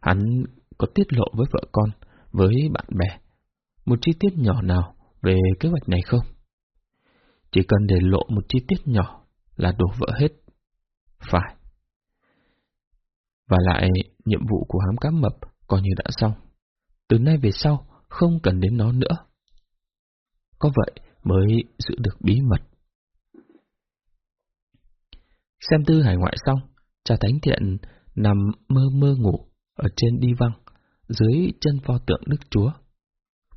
Hắn có tiết lộ với vợ con, với bạn bè, một chi tiết nhỏ nào về kế hoạch này không? Chỉ cần để lộ một chi tiết nhỏ là đổ vỡ hết. Phải. Và lại, nhiệm vụ của hám cá mập coi như đã xong. Từ nay về sau, không cần đến nó nữa. Có vậy mới giữ được bí mật. Xem tư hải ngoại xong, cha thánh thiện nằm mơ mơ ngủ ở trên đi văng, dưới chân pho tượng Đức Chúa.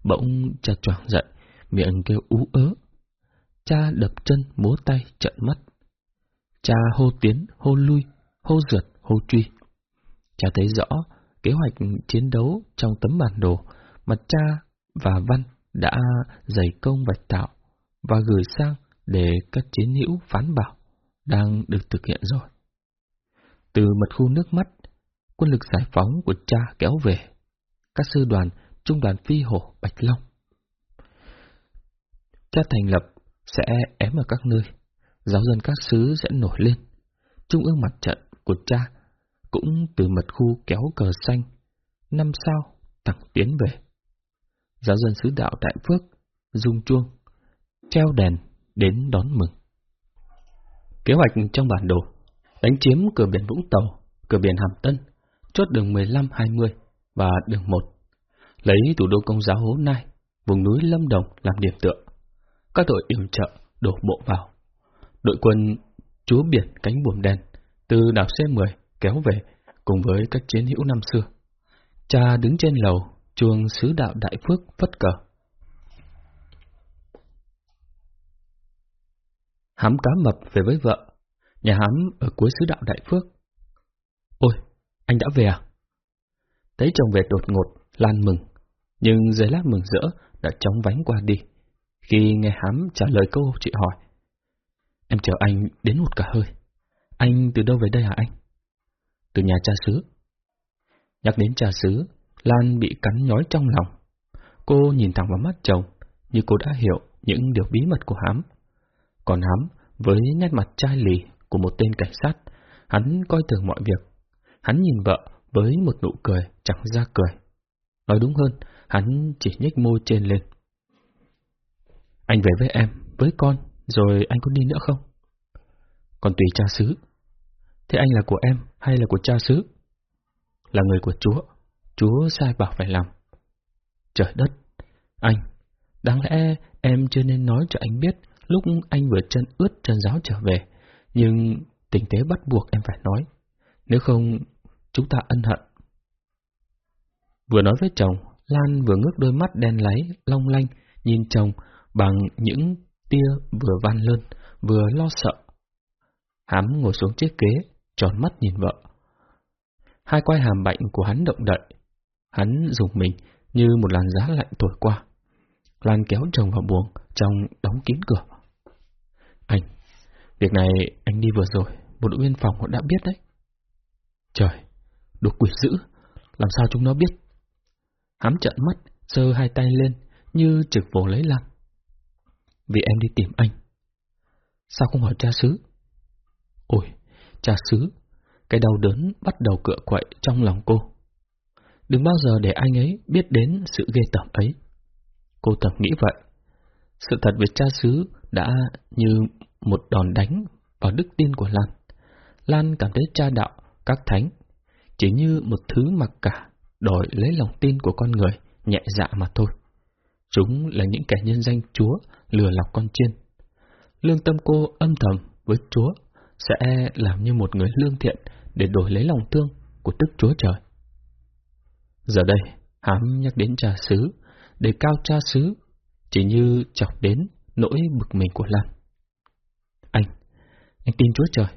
Bỗng cha choàng dậy, miệng kêu ú ớ. Cha đập chân múa tay trợn mắt. Cha hô tiến, hô lui, hô rượt, hô truy. Cha thấy rõ kế hoạch chiến đấu trong tấm bản đồ mà cha và Văn đã dày công bạch tạo và gửi sang để các chiến hữu phán bảo đang được thực hiện rồi. Từ mật khu nước mắt, quân lực giải phóng của cha kéo về, các sư đoàn, trung đoàn phi hổ Bạch Long. Cha thành lập sẽ ém ở các nơi, giáo dân các xứ sẽ nổi lên. Trung ương mặt trận của cha cũng từ mật khu kéo cờ xanh, năm sao thẳng tiến về giáo dân sứ đạo tại Phước, dùng chuông, treo đèn đến đón mừng. Kế hoạch trong bản đồ đánh chiếm cửa biển Vũng Tàu, cửa biển Hàm Tân, chốt đường 15-20 và đường 1, lấy thủ đô công giáo Hố Nai, vùng núi Lâm Đồng làm điểm tựa. Các đội yểm trợ đổ bộ vào. Đội quân chúa biển cánh buồm đen từ đảo C10 kéo về cùng với các chiến hữu năm xưa. Cha đứng trên lầu, chuông sứ đạo Đại Phước phất cờ. Hám cá mập về với vợ, nhà hám ở cuối sứ đạo Đại Phước. Ôi, anh đã về à? Thấy chồng về đột ngột, Lan mừng, nhưng giây lát mừng rỡ đã chóng vánh qua đi, khi nghe hám trả lời câu chị hỏi. Em chờ anh đến một cả hơi. Anh từ đâu về đây hả anh? Từ nhà cha xứ. Nhắc đến cha xứ, Lan bị cắn nhói trong lòng. Cô nhìn thẳng vào mắt chồng, như cô đã hiểu những điều bí mật của hám. Còn hám, với nét mặt chai lì của một tên cảnh sát, hắn coi thường mọi việc. Hắn nhìn vợ với một nụ cười chẳng ra cười. Nói đúng hơn, hắn chỉ nhếch môi trên lên. Anh về với em, với con, rồi anh có đi nữa không? Còn tùy cha xứ. Thế anh là của em hay là của cha xứ? Là người của Chúa. Chúa sai bảo phải làm. Trời đất! Anh! Đáng lẽ em chưa nên nói cho anh biết lúc anh vừa chân ướt chân giáo trở về. Nhưng tình thế bắt buộc em phải nói. Nếu không, chúng ta ân hận. Vừa nói với chồng, Lan vừa ngước đôi mắt đen láy, long lanh, nhìn chồng bằng những tia vừa van lơn, vừa lo sợ. Hám ngồi xuống chiếc ghế tròn mắt nhìn vợ. Hai quai hàm bệnh của hắn động đậy. Hắn dùng mình như một làn giá lạnh thổi qua. Lan kéo chồng vào buồng, trong đóng kín cửa. Anh, việc này anh đi vừa rồi, một đội biên phòng họ đã biết đấy. Trời, đồ quỷ dữ, làm sao chúng nó biết? Hám trợn mắt, giơ hai tay lên, như trực vồ lấy lăng. Vì em đi tìm anh. Sao không hỏi cha xứ? Ôi, cha xứ, cái đau đớn bắt đầu cựa quậy trong lòng cô. Đừng bao giờ để anh ấy biết đến sự ghê tởm ấy. Cô tập nghĩ vậy. Sự thật về cha xứ đã như một đòn đánh vào đức tin của Lan. Lan cảm thấy cha đạo, các thánh, chỉ như một thứ mặc cả đòi lấy lòng tin của con người, nhẹ dạ mà thôi. Chúng là những kẻ nhân danh Chúa lừa lọc con chiên. Lương tâm cô âm thầm với Chúa sẽ làm như một người lương thiện để đổi lấy lòng thương của Đức Chúa Trời. Giờ đây, hám nhắc đến cha xứ, để cao cha xứ, chỉ như chọc đến nỗi bực mình của Lan. Anh, anh tin Chúa Trời.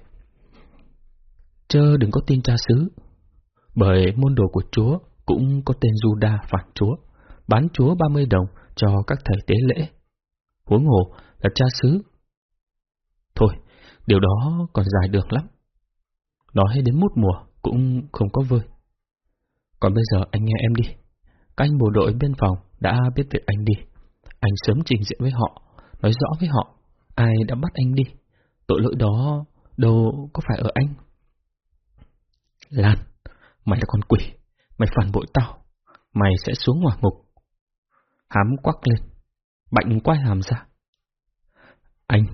Chớ đừng có tin cha xứ, bởi môn đồ của Chúa cũng có tên Juda phản Chúa, bán Chúa 30 đồng cho các thầy tế lễ. Huống hồ là cha xứ. Thôi, điều đó còn dài đường lắm. Nói đến mút mùa cũng không có vơi. Còn bây giờ anh nghe em đi. Các anh bộ đội biên phòng đã biết việc anh đi. Anh sớm trình diện với họ, nói rõ với họ ai đã bắt anh đi. Tội lỗi đó đâu có phải ở anh. Lan, mày là con quỷ, mày phản bội tao, mày sẽ xuống hỏa ngục. Hám quắc lên, bệnh quay hàm ra. Anh,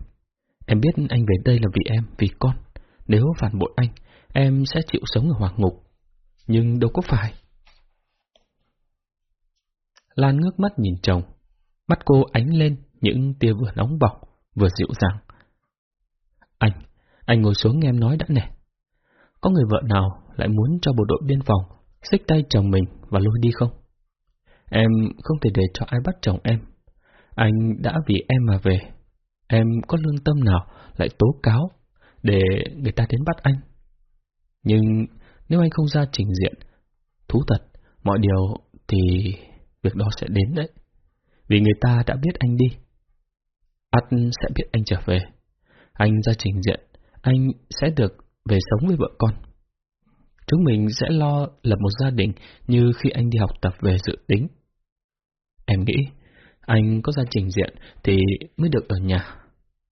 em biết anh về đây là vì em, vì con. Nếu phản bội anh, em sẽ chịu sống ở hỏa ngục. Nhưng đâu có phải. Lan ngước mắt nhìn chồng. Mắt cô ánh lên những tia vừa nóng bỏng, vừa dịu dàng. Anh, anh ngồi xuống nghe em nói đã nè. Có người vợ nào lại muốn cho bộ đội biên phòng xích tay chồng mình và lôi đi không? Em không thể để cho ai bắt chồng em. Anh đã vì em mà về. Em có lương tâm nào lại tố cáo để người ta đến bắt anh? Nhưng nếu anh không ra trình diện, thú thật, mọi điều thì việc đó sẽ đến đấy. Vì người ta đã biết anh đi. ắt sẽ biết anh trở về. Anh ra trình diện, anh sẽ được về sống với vợ con. Chúng mình sẽ lo lập một gia đình như khi anh đi học tập về dự tính. Em nghĩ, anh có ra trình diện thì mới được ở nhà.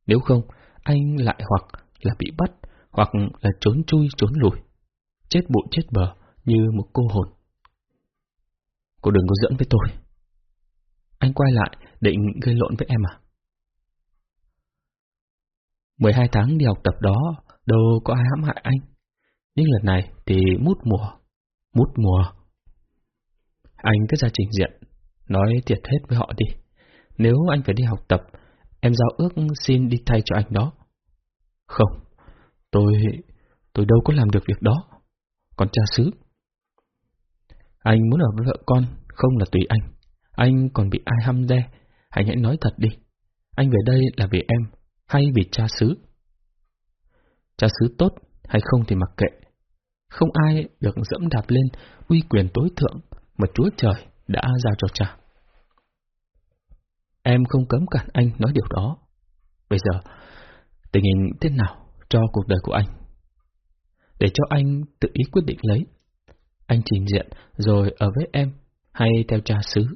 Nếu không, anh lại hoặc là bị bắt, hoặc là trốn chui trốn lùi, chết bụi chết bờ như một cô hồn. Cô đừng có dẫn với tôi. Anh quay lại định gây lộn với em à? 12 tháng đi học tập đó, đâu có ai hãm hại anh. Nhưng lần này thì mút mùa, mút mùa. Anh cứ ra trình diện, nói thiệt hết với họ đi. Nếu anh phải đi học tập, em giao ước xin đi thay cho anh đó. Không, tôi... tôi đâu có làm được việc đó. Còn cha xứ. Anh muốn ở với vợ con, không là tùy anh. Anh còn bị ai hăm đe, hãy hãy nói thật đi. Anh về đây là vì em, hay vì cha xứ? Cha xứ tốt hay không thì mặc kệ. Không ai được dẫm đạp lên uy quyền tối thượng mà Chúa Trời đã giao cho cha. Em không cấm cản anh nói điều đó. Bây giờ, tình hình thế nào cho cuộc đời của anh? Để cho anh tự ý quyết định lấy. Anh trình diện rồi ở với em, hay theo cha xứ,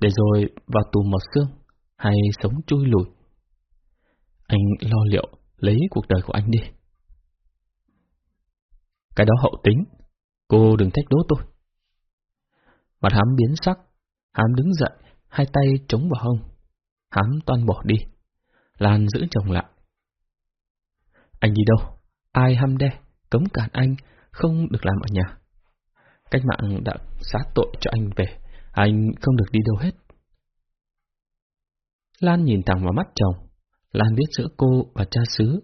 để rồi vào tù một xương, hay sống chui lùi. Anh lo liệu lấy cuộc đời của anh đi. Cái đó hậu tính, cô đừng thách đố tôi. Mặt hám biến sắc, hám đứng dậy, hai tay chống vào hông. Hám toan bỏ đi. Lan giữ chồng lại. Anh đi đâu? Ai hăm đe, cấm cản anh, không được làm ở nhà. Cách mạng đã sát tội cho anh về, anh không được đi đâu hết. Lan nhìn thẳng vào mắt chồng. Lan biết giữa cô và cha xứ,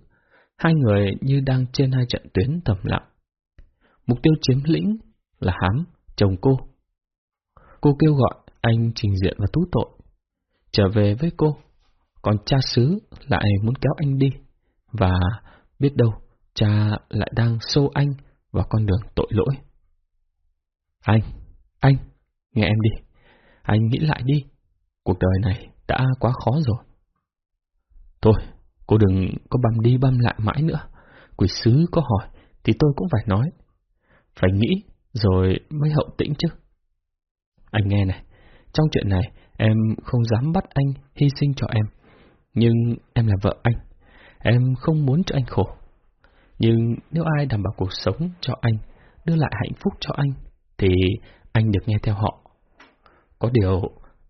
hai người như đang trên hai trận tuyến thầm lặng. Mục tiêu chiếm lĩnh là hám, chồng cô. Cô kêu gọi anh trình diện và tú tội, trở về với cô, còn cha xứ lại muốn kéo anh đi, và biết đâu cha lại đang xô anh vào con đường tội lỗi. Anh, anh, nghe em đi, anh nghĩ lại đi, cuộc đời này đã quá khó rồi. Thôi, cô đừng có băm đi băm lại mãi nữa, quỷ sứ có hỏi thì tôi cũng phải nói. Phải nghĩ rồi mới hậu tĩnh chứ. Anh nghe này, trong chuyện này em không dám bắt anh hy sinh cho em. Nhưng em là vợ anh, em không muốn cho anh khổ. Nhưng nếu ai đảm bảo cuộc sống cho anh, đưa lại hạnh phúc cho anh, thì anh được nghe theo họ. Có điều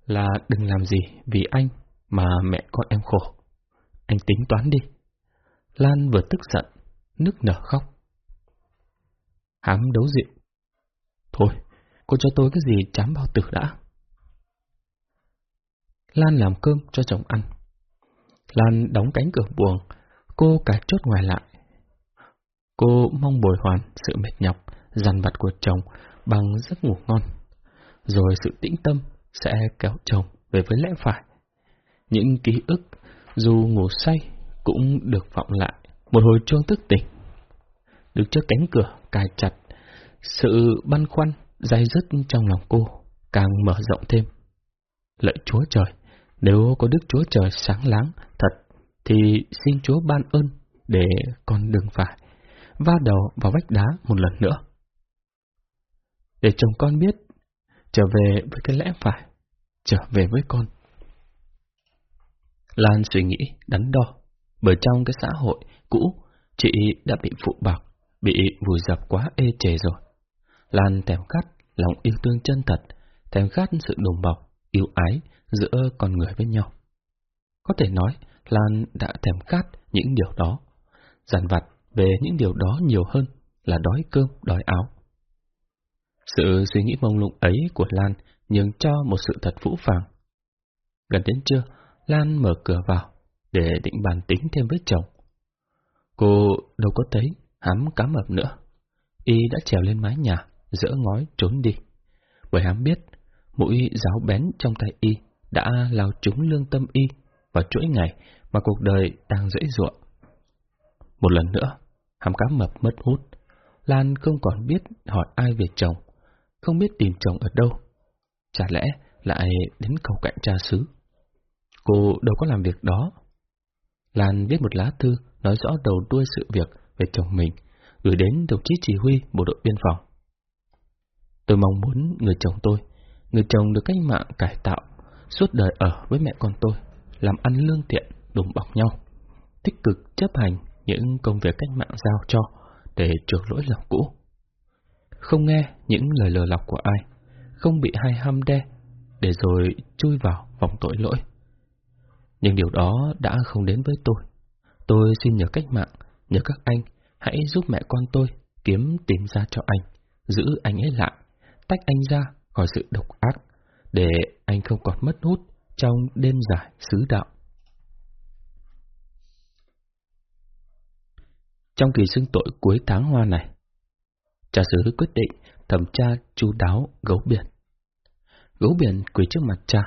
là đừng làm gì vì anh mà mẹ con em khổ. Anh tính toán đi. Lan vừa tức giận, nức nở khóc. Hám đấu dịu. Thôi, cô cho tôi cái gì chám bao tử đã. Lan làm cơm cho chồng ăn. Lan đóng cánh cửa buồng, cô cài chốt ngoài lại. Cô mong bồi hoàn sự mệt nhọc, dằn vặt của chồng bằng giấc ngủ ngon. Rồi sự tĩnh tâm sẽ kéo chồng về với lẽ phải. Những ký ức, dù ngủ say, cũng được vọng lại một hồi chuông thức tỉnh. Được trước cánh cửa cài chặt, sự băn khoăn, dai dứt trong lòng cô càng mở rộng thêm. Lạy Chúa Trời, nếu có Đức Chúa Trời sáng láng thật, thì xin Chúa ban ơn để con đừng phải va đầu vào vách đá một lần nữa. Để chồng con biết, trở về với cái lẽ phải, trở về với con. Lan suy nghĩ, đắn đo, bởi trong cái xã hội cũ, chị đã bị phụ bạc, bị vùi dập quá ê chề rồi. Lan thèm khát lòng yêu thương chân thật, thèm khát sự đùm bọc, yêu ái giữa con người với nhau. Có thể nói, Lan đã thèm khát những điều đó, giàn vặt về những điều đó nhiều hơn là đói cơm, đói áo. Sự suy nghĩ mông lung ấy của Lan nhường cho một sự thật vũ phàng. Gần đến trưa, Lan mở cửa vào để định bàn tính thêm với chồng. Cô đâu có thấy hám cá mập nữa. Y đã trèo lên mái nhà, dỡ ngói trốn đi. Bởi hám biết, mũi giáo bén trong tay Y đã lao trúng lương tâm Y vào chuỗi ngày mà cuộc đời đang dễ dụa. Một lần nữa, Hàm cá mập mất hút. Lan không còn biết hỏi ai về chồng, không biết tìm chồng ở đâu. Chả lẽ lại đến cầu cạnh cha xứ? Cô đâu có làm việc đó. Lan viết một lá thư nói rõ đầu đuôi sự việc về chồng mình, gửi đến đồng chí chỉ huy bộ đội biên phòng. Tôi mong muốn người chồng tôi, người chồng được cách mạng cải tạo, suốt đời ở với mẹ con tôi, làm ăn lương thiện, đùm bọc nhau, tích cực chấp hành những công việc cách mạng giao cho để chuộc lỗi lầm cũ. Không nghe những lời lừa lọc của ai, không bị hai ham đe, để rồi chui vào vòng tội lỗi. Nhưng điều đó đã không đến với tôi. Tôi xin nhờ cách mạng, nhờ các anh, hãy giúp mẹ con tôi kiếm tìm ra cho anh, giữ anh ấy lại, tách anh ra khỏi sự độc ác, để anh không còn mất hút trong đêm dài xứ đạo. Trong kỳ xưng tội cuối tháng hoa này, cha xứ quyết định thẩm tra chú đáo gấu biển. Gấu biển quỳ trước mặt cha.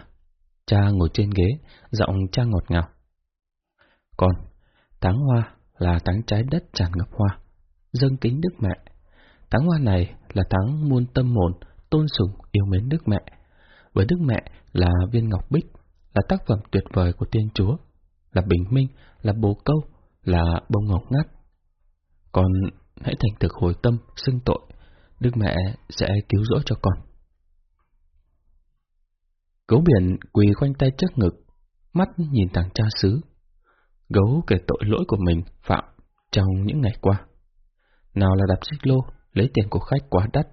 Cha ngồi trên ghế, giọng cha ngọt ngào. Con, tháng hoa là tháng trái đất tràn ngập hoa, dâng kính Đức Mẹ. Tháng hoa này là tháng muôn tâm hồn, tôn sùng, yêu mến Đức Mẹ. với Đức Mẹ là viên ngọc bích, là tác phẩm tuyệt vời của Tiên Chúa, là bình minh, là bồ câu, là bông ngọc ngắt. Con hãy thành thực hồi tâm, xưng tội, Đức Mẹ sẽ cứu rỗi cho con. Gấu biển quỳ khoanh tay trước ngực, mắt nhìn thằng cha xứ. Gấu kể tội lỗi của mình phạm trong những ngày qua. Nào là đạp xích lô, lấy tiền của khách quá đắt,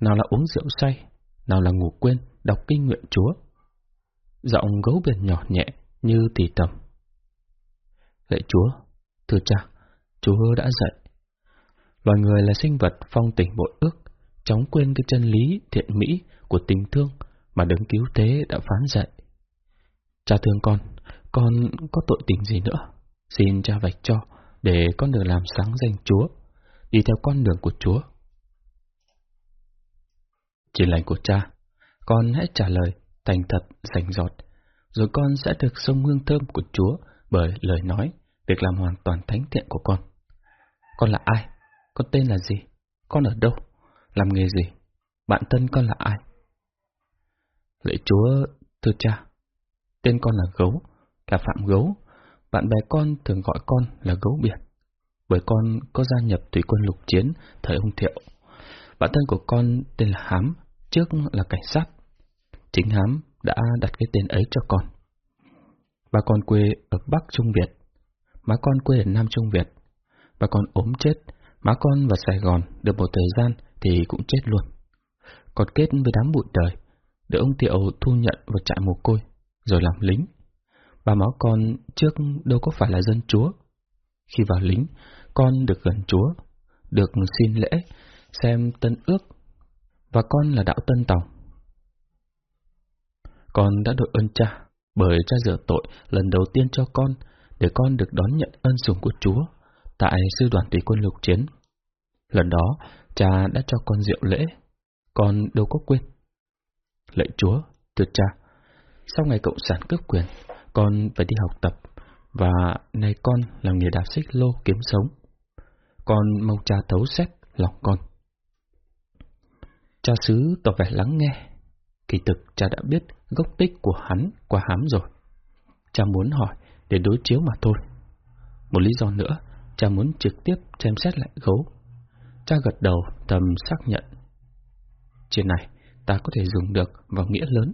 nào là uống rượu say, nào là ngủ quên, đọc kinh nguyện Chúa. Giọng gấu biển nhỏ nhẹ như tỉ tầm. Lạy Chúa, thưa cha, Chúa đã dạy. Loài người là sinh vật phong tình bội ước, chóng quên cái chân lý thiện mỹ của tình thương mà đấng cứu thế đã phán dạy. Cha thương con, con có tội tình gì nữa? Xin cha vạch cho, để con được làm sáng danh Chúa, đi theo con đường của Chúa. Chỉ lành của cha, con hãy trả lời thành thật, rành rọt, rồi con sẽ được sông hương thơm của Chúa bởi lời nói, việc làm hoàn toàn thánh thiện của con. Con là ai? Con tên là gì? Con ở đâu? Làm nghề gì? Bạn thân con là ai? Lạy Chúa, thưa cha, tên con là Gấu, là Phạm Gấu. Bạn bè con thường gọi con là Gấu Biển, bởi con có gia nhập thủy quân lục chiến thời ông Thiệu. Bạn thân của con tên là Hám, trước là cảnh sát. Chính Hám đã đặt cái tên ấy cho con. Ba con quê ở Bắc Trung Việt, má con quê ở Nam Trung Việt. bà con ốm chết, má con vào Sài Gòn được một thời gian thì cũng chết luôn. Còn kết với đám bụi đời, được ông Tiệu thu nhận vào trại mồ côi, rồi làm lính. Ba máu con trước đâu có phải là dân chúa. Khi vào lính, con được gần chúa, được xin lễ, xem tân ước, và con là đạo tân tòng. Con đã đội ơn cha, bởi cha rửa tội lần đầu tiên cho con, để con được đón nhận ân sủng của Chúa tại sư đoàn tùy quân lục chiến. Lần đó, cha đã cho con rượu lễ, con đâu có quên. Lạy Chúa, thưa cha, sau ngày Cộng sản cướp quyền, con phải đi học tập, và nay con làm nghề đạp xích lô kiếm sống. Con mong cha thấu xét lòng con. Cha xứ tỏ vẻ lắng nghe. Kỳ thực cha đã biết gốc tích của hắn qua hám rồi. Cha muốn hỏi để đối chiếu mà thôi. Một lý do nữa, cha muốn trực tiếp xem xét lại gấu. Cha gật đầu tầm xác nhận. Chuyện này, ta có thể dùng được vào nghĩa lớn,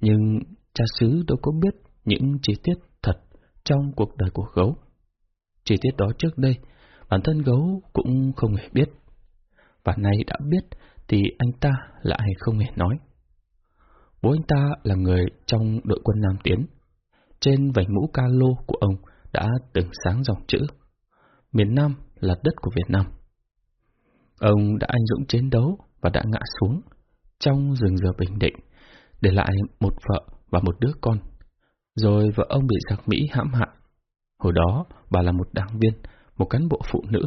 nhưng cha xứ đâu có biết những chi tiết thật trong cuộc đời của gấu. Chi tiết đó trước đây, bản thân gấu cũng không hề biết. Và nay đã biết thì anh ta lại không hề nói. Bố anh ta là người trong đội quân Nam Tiến. Trên vành mũ ca lô của ông đã từng sáng dòng chữ Miền Nam là đất của Việt Nam. Ông đã anh dũng chiến đấu và đã ngã xuống trong rừng dừa Bình Định, để lại một vợ và một đứa con. Rồi vợ ông bị giặc Mỹ hãm hại. Hồi đó, bà là một đảng viên, một cán bộ phụ nữ.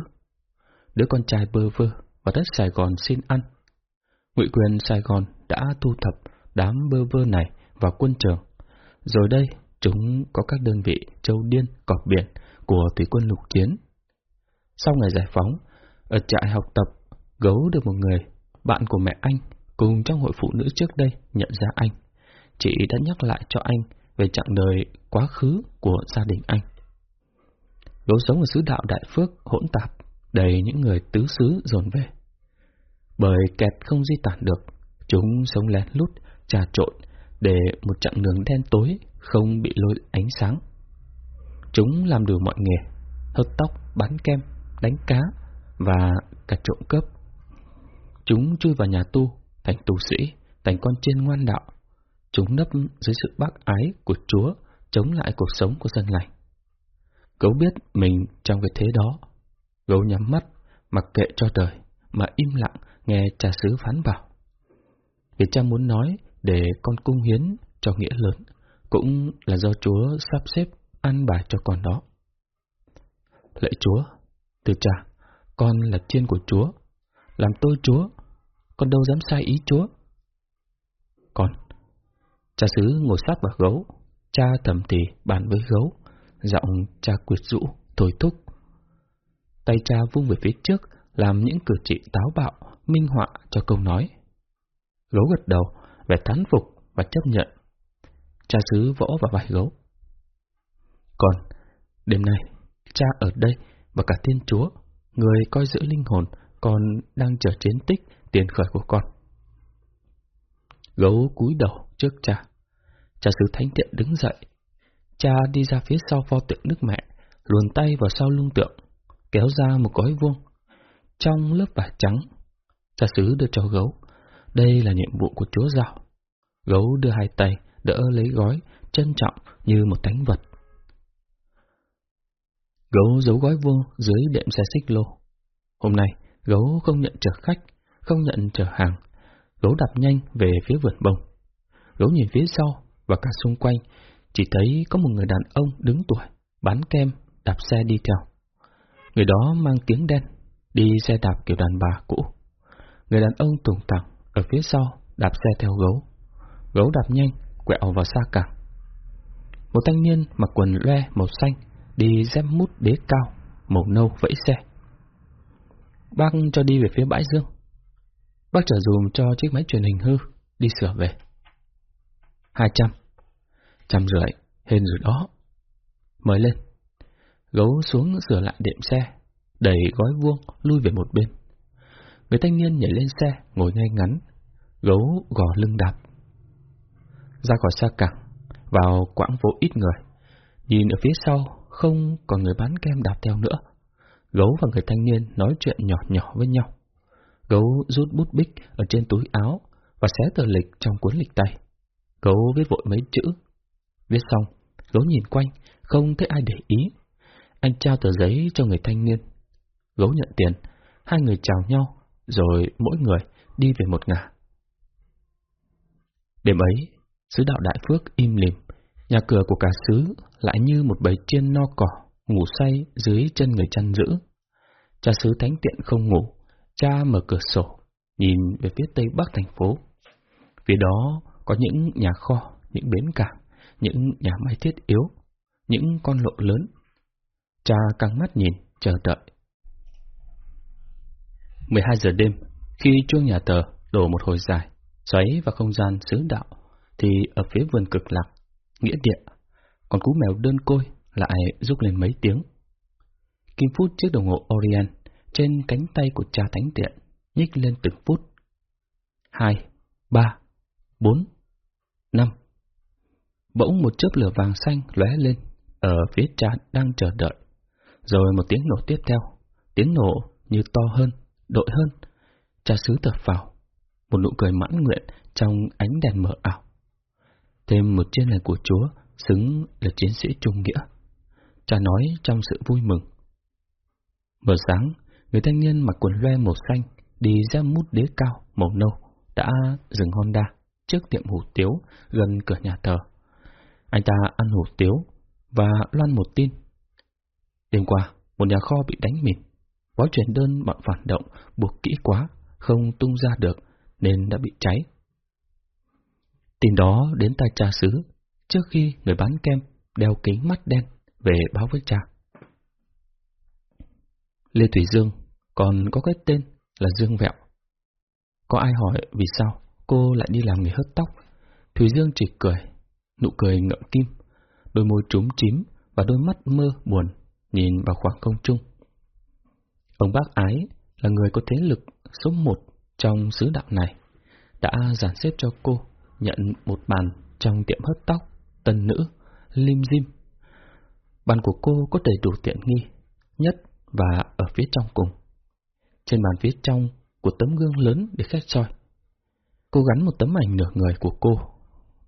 Đứa con trai bơ vơ và đất Sài Gòn xin ăn. Ngụy quyền Sài Gòn đã thu thập đám bơ vơ này vào quân trường. Rồi đây, chúng có các đơn vị châu điên, cọp biển của thủy quân lục chiến. Sau ngày giải phóng, ở trại học tập, gấu được một người, bạn của mẹ anh, cùng trong hội phụ nữ trước đây nhận ra anh. Chị đã nhắc lại cho anh về chặng đời quá khứ của gia đình anh. Gấu sống ở xứ đạo Đại Phước hỗn tạp, đầy những người tứ xứ dồn về. Bởi kẹt không di tản được, chúng sống lén lút, trà trộn, để một chặng đường đen tối không bị lôi ánh sáng. Chúng làm đủ mọi nghề, hớt tóc, bán kem, đánh cá và cả trộm cướp. Chúng chui vào nhà tu, thành tu sĩ, thành con chiên ngoan đạo. Chúng nấp dưới sự bác ái của Chúa, chống lại cuộc sống của dân lành. Gấu biết mình trong cái thế đó. Gấu nhắm mắt, mặc kệ cho đời, mà im lặng nghe cha xứ phán bảo. Vì cha muốn nói để con cung hiến cho nghĩa lớn, cũng là do Chúa sắp xếp ăn bài cho con đó. Lạy Chúa, từ cha, con là chiên của Chúa, làm tôi Chúa, con đâu dám sai ý Chúa. Con, cha xứ ngồi sát vào gấu, cha thầm thì bàn với gấu, giọng cha quyệt rũ, thôi thúc. Tay cha vung về phía trước, làm những cử chỉ táo bạo, minh họa cho câu nói. Gấu gật đầu, vẻ thán phục và chấp nhận. Cha xứ vỗ vào vai gấu. Còn, đêm nay, cha ở đây và cả Thiên Chúa, người coi giữ linh hồn, còn đang chờ chiến tích tiền khởi của con. Gấu cúi đầu trước cha. Cha xứ thánh tiện đứng dậy. Cha đi ra phía sau pho tượng nước Mẹ, luồn tay vào sau lưng tượng, kéo ra một gói vuông. Trong lớp vải trắng, cha xứ đưa cho gấu. Đây là nhiệm vụ của Chúa giao. Gấu đưa hai tay, đỡ lấy gói, trân trọng như một thánh vật. Gấu giấu gói vuông dưới đệm xe xích lô. Hôm nay, gấu không nhận chở khách, không nhận chở hàng. Gấu đạp nhanh về phía vườn bông. Gấu nhìn phía sau và cả xung quanh, chỉ thấy có một người đàn ông đứng tuổi, bán kem, đạp xe đi theo. Người đó mang tiếng đen, đi xe đạp kiểu đàn bà cũ. Người đàn ông tùng tẳng ở phía sau, đạp xe theo gấu. Gấu đạp nhanh, quẹo vào xa cảng. Một thanh niên mặc quần loe màu xanh, đi dép mút đế cao, màu nâu vẫy xe. Bác cho đi về phía bãi dương. Bác trở dùm cho chiếc máy truyền hình hư, đi sửa về. Hai trăm. Trăm rưỡi, hên rồi đó. mới lên. Gấu xuống sửa lại đệm xe, đẩy gói vuông lui về một bên. Người thanh niên nhảy lên xe, ngồi ngay ngắn. Gấu gò lưng đạp. Ra khỏi xa cảng, vào quãng phố ít người. Nhìn ở phía sau, không còn người bán kem đạp theo nữa. Gấu và người thanh niên nói chuyện nhỏ nhỏ với nhau. Gấu rút bút bích ở trên túi áo và xé tờ lịch trong cuốn lịch tay. Gấu viết vội mấy chữ. Viết xong, gấu nhìn quanh, không thấy ai để ý. Anh trao tờ giấy cho người thanh niên. Gấu nhận tiền, hai người chào nhau, rồi mỗi người đi về một ngả. Đêm ấy, sứ đạo Đại Phước im lìm, nhà cửa của cả xứ lại như một bầy chiên no cỏ, ngủ say dưới chân người chăn giữ. Cha xứ thánh tiện không ngủ, cha mở cửa sổ, nhìn về phía tây bắc thành phố. Phía đó có những nhà kho, những bến cảng, những nhà máy thiết yếu, những con lộ lớn. Cha căng mắt nhìn, chờ đợi. 12 giờ đêm, khi chuông nhà thờ đổ một hồi dài, xoáy vào không gian xứ đạo, thì ở phía vườn cực lạc, nghĩa địa, còn cú mèo đơn côi lại rúc lên mấy tiếng. Kim phút chiếc đồng hồ Orion trên cánh tay của cha thánh tiện nhích lên từng phút. Hai, ba, bốn, năm. Bỗng một chớp lửa vàng xanh lóe lên ở phía cha đang chờ đợi. Rồi một tiếng nổ tiếp theo, tiếng nổ như to hơn, đội hơn. Cha xứ thở vào, một nụ cười mãn nguyện trong ánh đèn mờ ảo. Thêm một chiếc này của Chúa xứng là chiến sĩ trung nghĩa. Cha nói trong sự vui mừng. Vừa sáng, người thanh niên mặc quần loe màu xanh đi ra mút đế cao màu nâu đã dừng Honda trước tiệm hủ tiếu gần cửa nhà thờ. Anh ta ăn hủ tiếu và loan một tin. Đêm qua, một nhà kho bị đánh mịn. Báo truyền đơn bọn phản động buộc kỹ quá, không tung ra được nên đã bị cháy. Tin đó đến tay cha xứ trước khi người bán kem đeo kính mắt đen về báo với cha. Lê Thủy Dương còn có cái tên là Dương Vẹo. Có ai hỏi vì sao cô lại đi làm nghề hớt tóc? Thủy Dương chỉ cười, nụ cười ngậm kim, đôi môi trúng chím và đôi mắt mơ buồn nhìn vào khoảng không trung. Ông bác ái là người có thế lực số một trong xứ đạo này, đã giản xếp cho cô nhận một bàn trong tiệm hớt tóc, tân nữ, lim dim. Bàn của cô có đầy đủ tiện nghi, nhất và ở phía trong cùng. Trên bàn phía trong của tấm gương lớn để khách soi. Cô gắn một tấm ảnh nửa người của cô,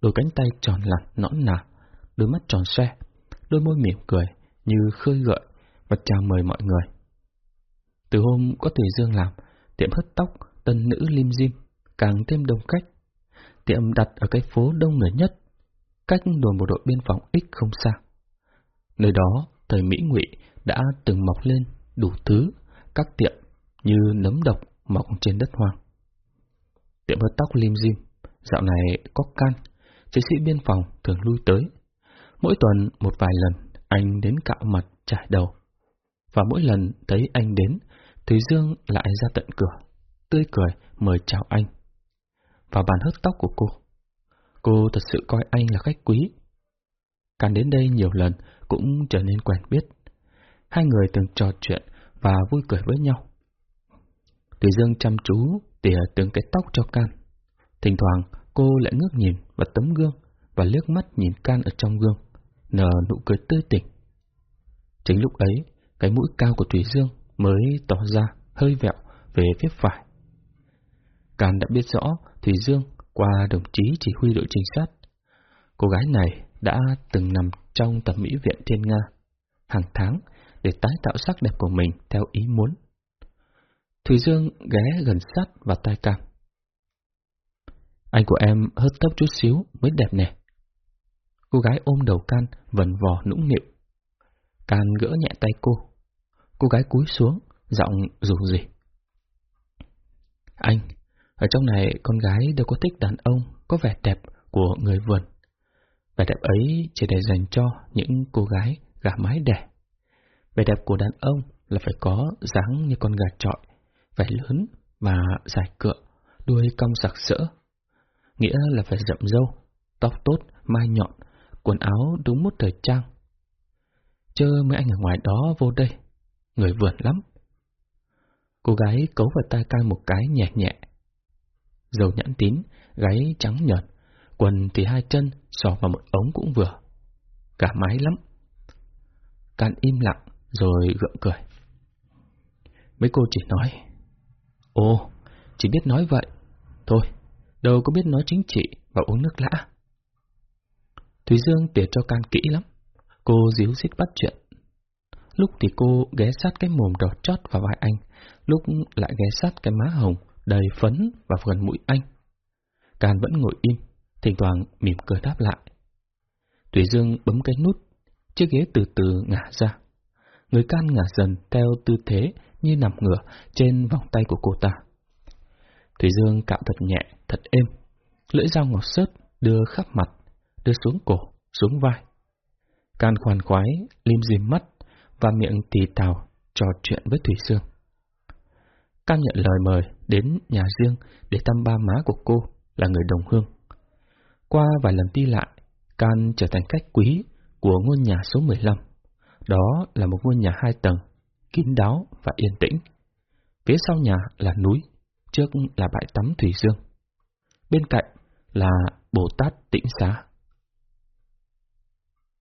đôi cánh tay tròn lặn nõn nà, đôi mắt tròn xoe, đôi môi mỉm cười như khơi gợi và chào mời mọi người. Từ hôm có Thùy Dương làm, tiệm hớt tóc, tân nữ lim dim, càng thêm đông khách. Tiệm đặt ở cái phố đông người nhất, cách đồn bộ đội biên phòng ít không xa. Nơi đó, thời Mỹ ngụy đã từng mọc lên đủ thứ, các tiệm như nấm độc mọc trên đất hoang. Tiệm hớt tóc lim dim, dạo này có can, chiến sĩ biên phòng thường lui tới. Mỗi tuần một vài lần, anh đến cạo mặt trải đầu. Và mỗi lần thấy anh đến, Thúy Dương lại ra tận cửa, tươi cười mời chào anh. và bàn hớt tóc của cô, cô thật sự coi anh là khách quý. Càng đến đây nhiều lần cũng trở nên quen biết. Hai người từng trò chuyện và vui cười với nhau. Thùy Dương chăm chú tỉa từng cái tóc cho Can. Thỉnh thoảng cô lại ngước nhìn vào tấm gương và liếc mắt nhìn Can ở trong gương, nở nụ cười tươi tỉnh. Chính lúc ấy, cái mũi cao của Thủy Dương mới tỏ ra hơi vẹo về phía phải. Can đã biết rõ Thủy Dương qua đồng chí chỉ huy đội trinh sát. Cô gái này đã từng nằm trong thẩm mỹ viện Thiên Nga, hàng tháng để tái tạo sắc đẹp của mình theo ý muốn. Thủy Dương ghé gần sát và tai Can. Anh của em hớt tóc chút xíu mới đẹp nè. Cô gái ôm đầu Can vần vò nũng nịu. Can gỡ nhẹ tay cô. Cô gái cúi xuống, giọng rủ rỉ. Anh, ở trong này con gái đều có thích đàn ông có vẻ đẹp của người vườn. Vẻ đẹp ấy chỉ để dành cho những cô gái gả mái đẻ. Vẻ đẹp của đàn ông là phải có dáng như con gà trọi, vẻ lớn mà dài cựa, đuôi cong sặc sỡ. Nghĩa là phải rậm râu, tóc tốt, mai nhọn, quần áo đúng mốt thời trang. Chơ mấy anh ở ngoài đó vô đây, người vườn lắm. Cô gái cấu vào tai cai một cái nhẹ nhẹ. Dầu nhãn tín, gáy trắng nhợt, quần thì hai chân sò vào một ống cũng vừa. Cả mái lắm. Can im lặng rồi gượng cười. Mấy cô chỉ nói, Ồ, chỉ biết nói vậy. Thôi, đâu có biết nói chính trị và uống nước lã. Thúy Dương tiệt cho can kỹ lắm. Cô díu xít bắt chuyện. Lúc thì cô ghé sát cái mồm đỏ chót vào vai anh, lúc lại ghé sát cái má hồng, đầy phấn và gần mũi anh. Can vẫn ngồi im, thỉnh thoảng mỉm cười đáp lại. Thủy Dương bấm cái nút, chiếc ghế từ từ ngả ra. Người can ngả dần theo tư thế như nằm ngửa trên vòng tay của cô ta. Thủy Dương cạo thật nhẹ, thật êm, lưỡi dao ngọt sớt đưa khắp mặt, đưa xuống cổ, xuống vai. Can khoan khoái, lim dìm mắt và miệng tì tào trò chuyện với Thủy Dương. Can nhận lời mời đến nhà riêng để thăm ba má của cô là người đồng hương. Qua vài lần đi lại, Can trở thành khách quý của ngôi nhà số 15. Đó là một ngôi nhà hai tầng, kín đáo và yên tĩnh. Phía sau nhà là núi, trước là bãi tắm Thủy Dương. Bên cạnh là Bồ Tát Tĩnh Xá.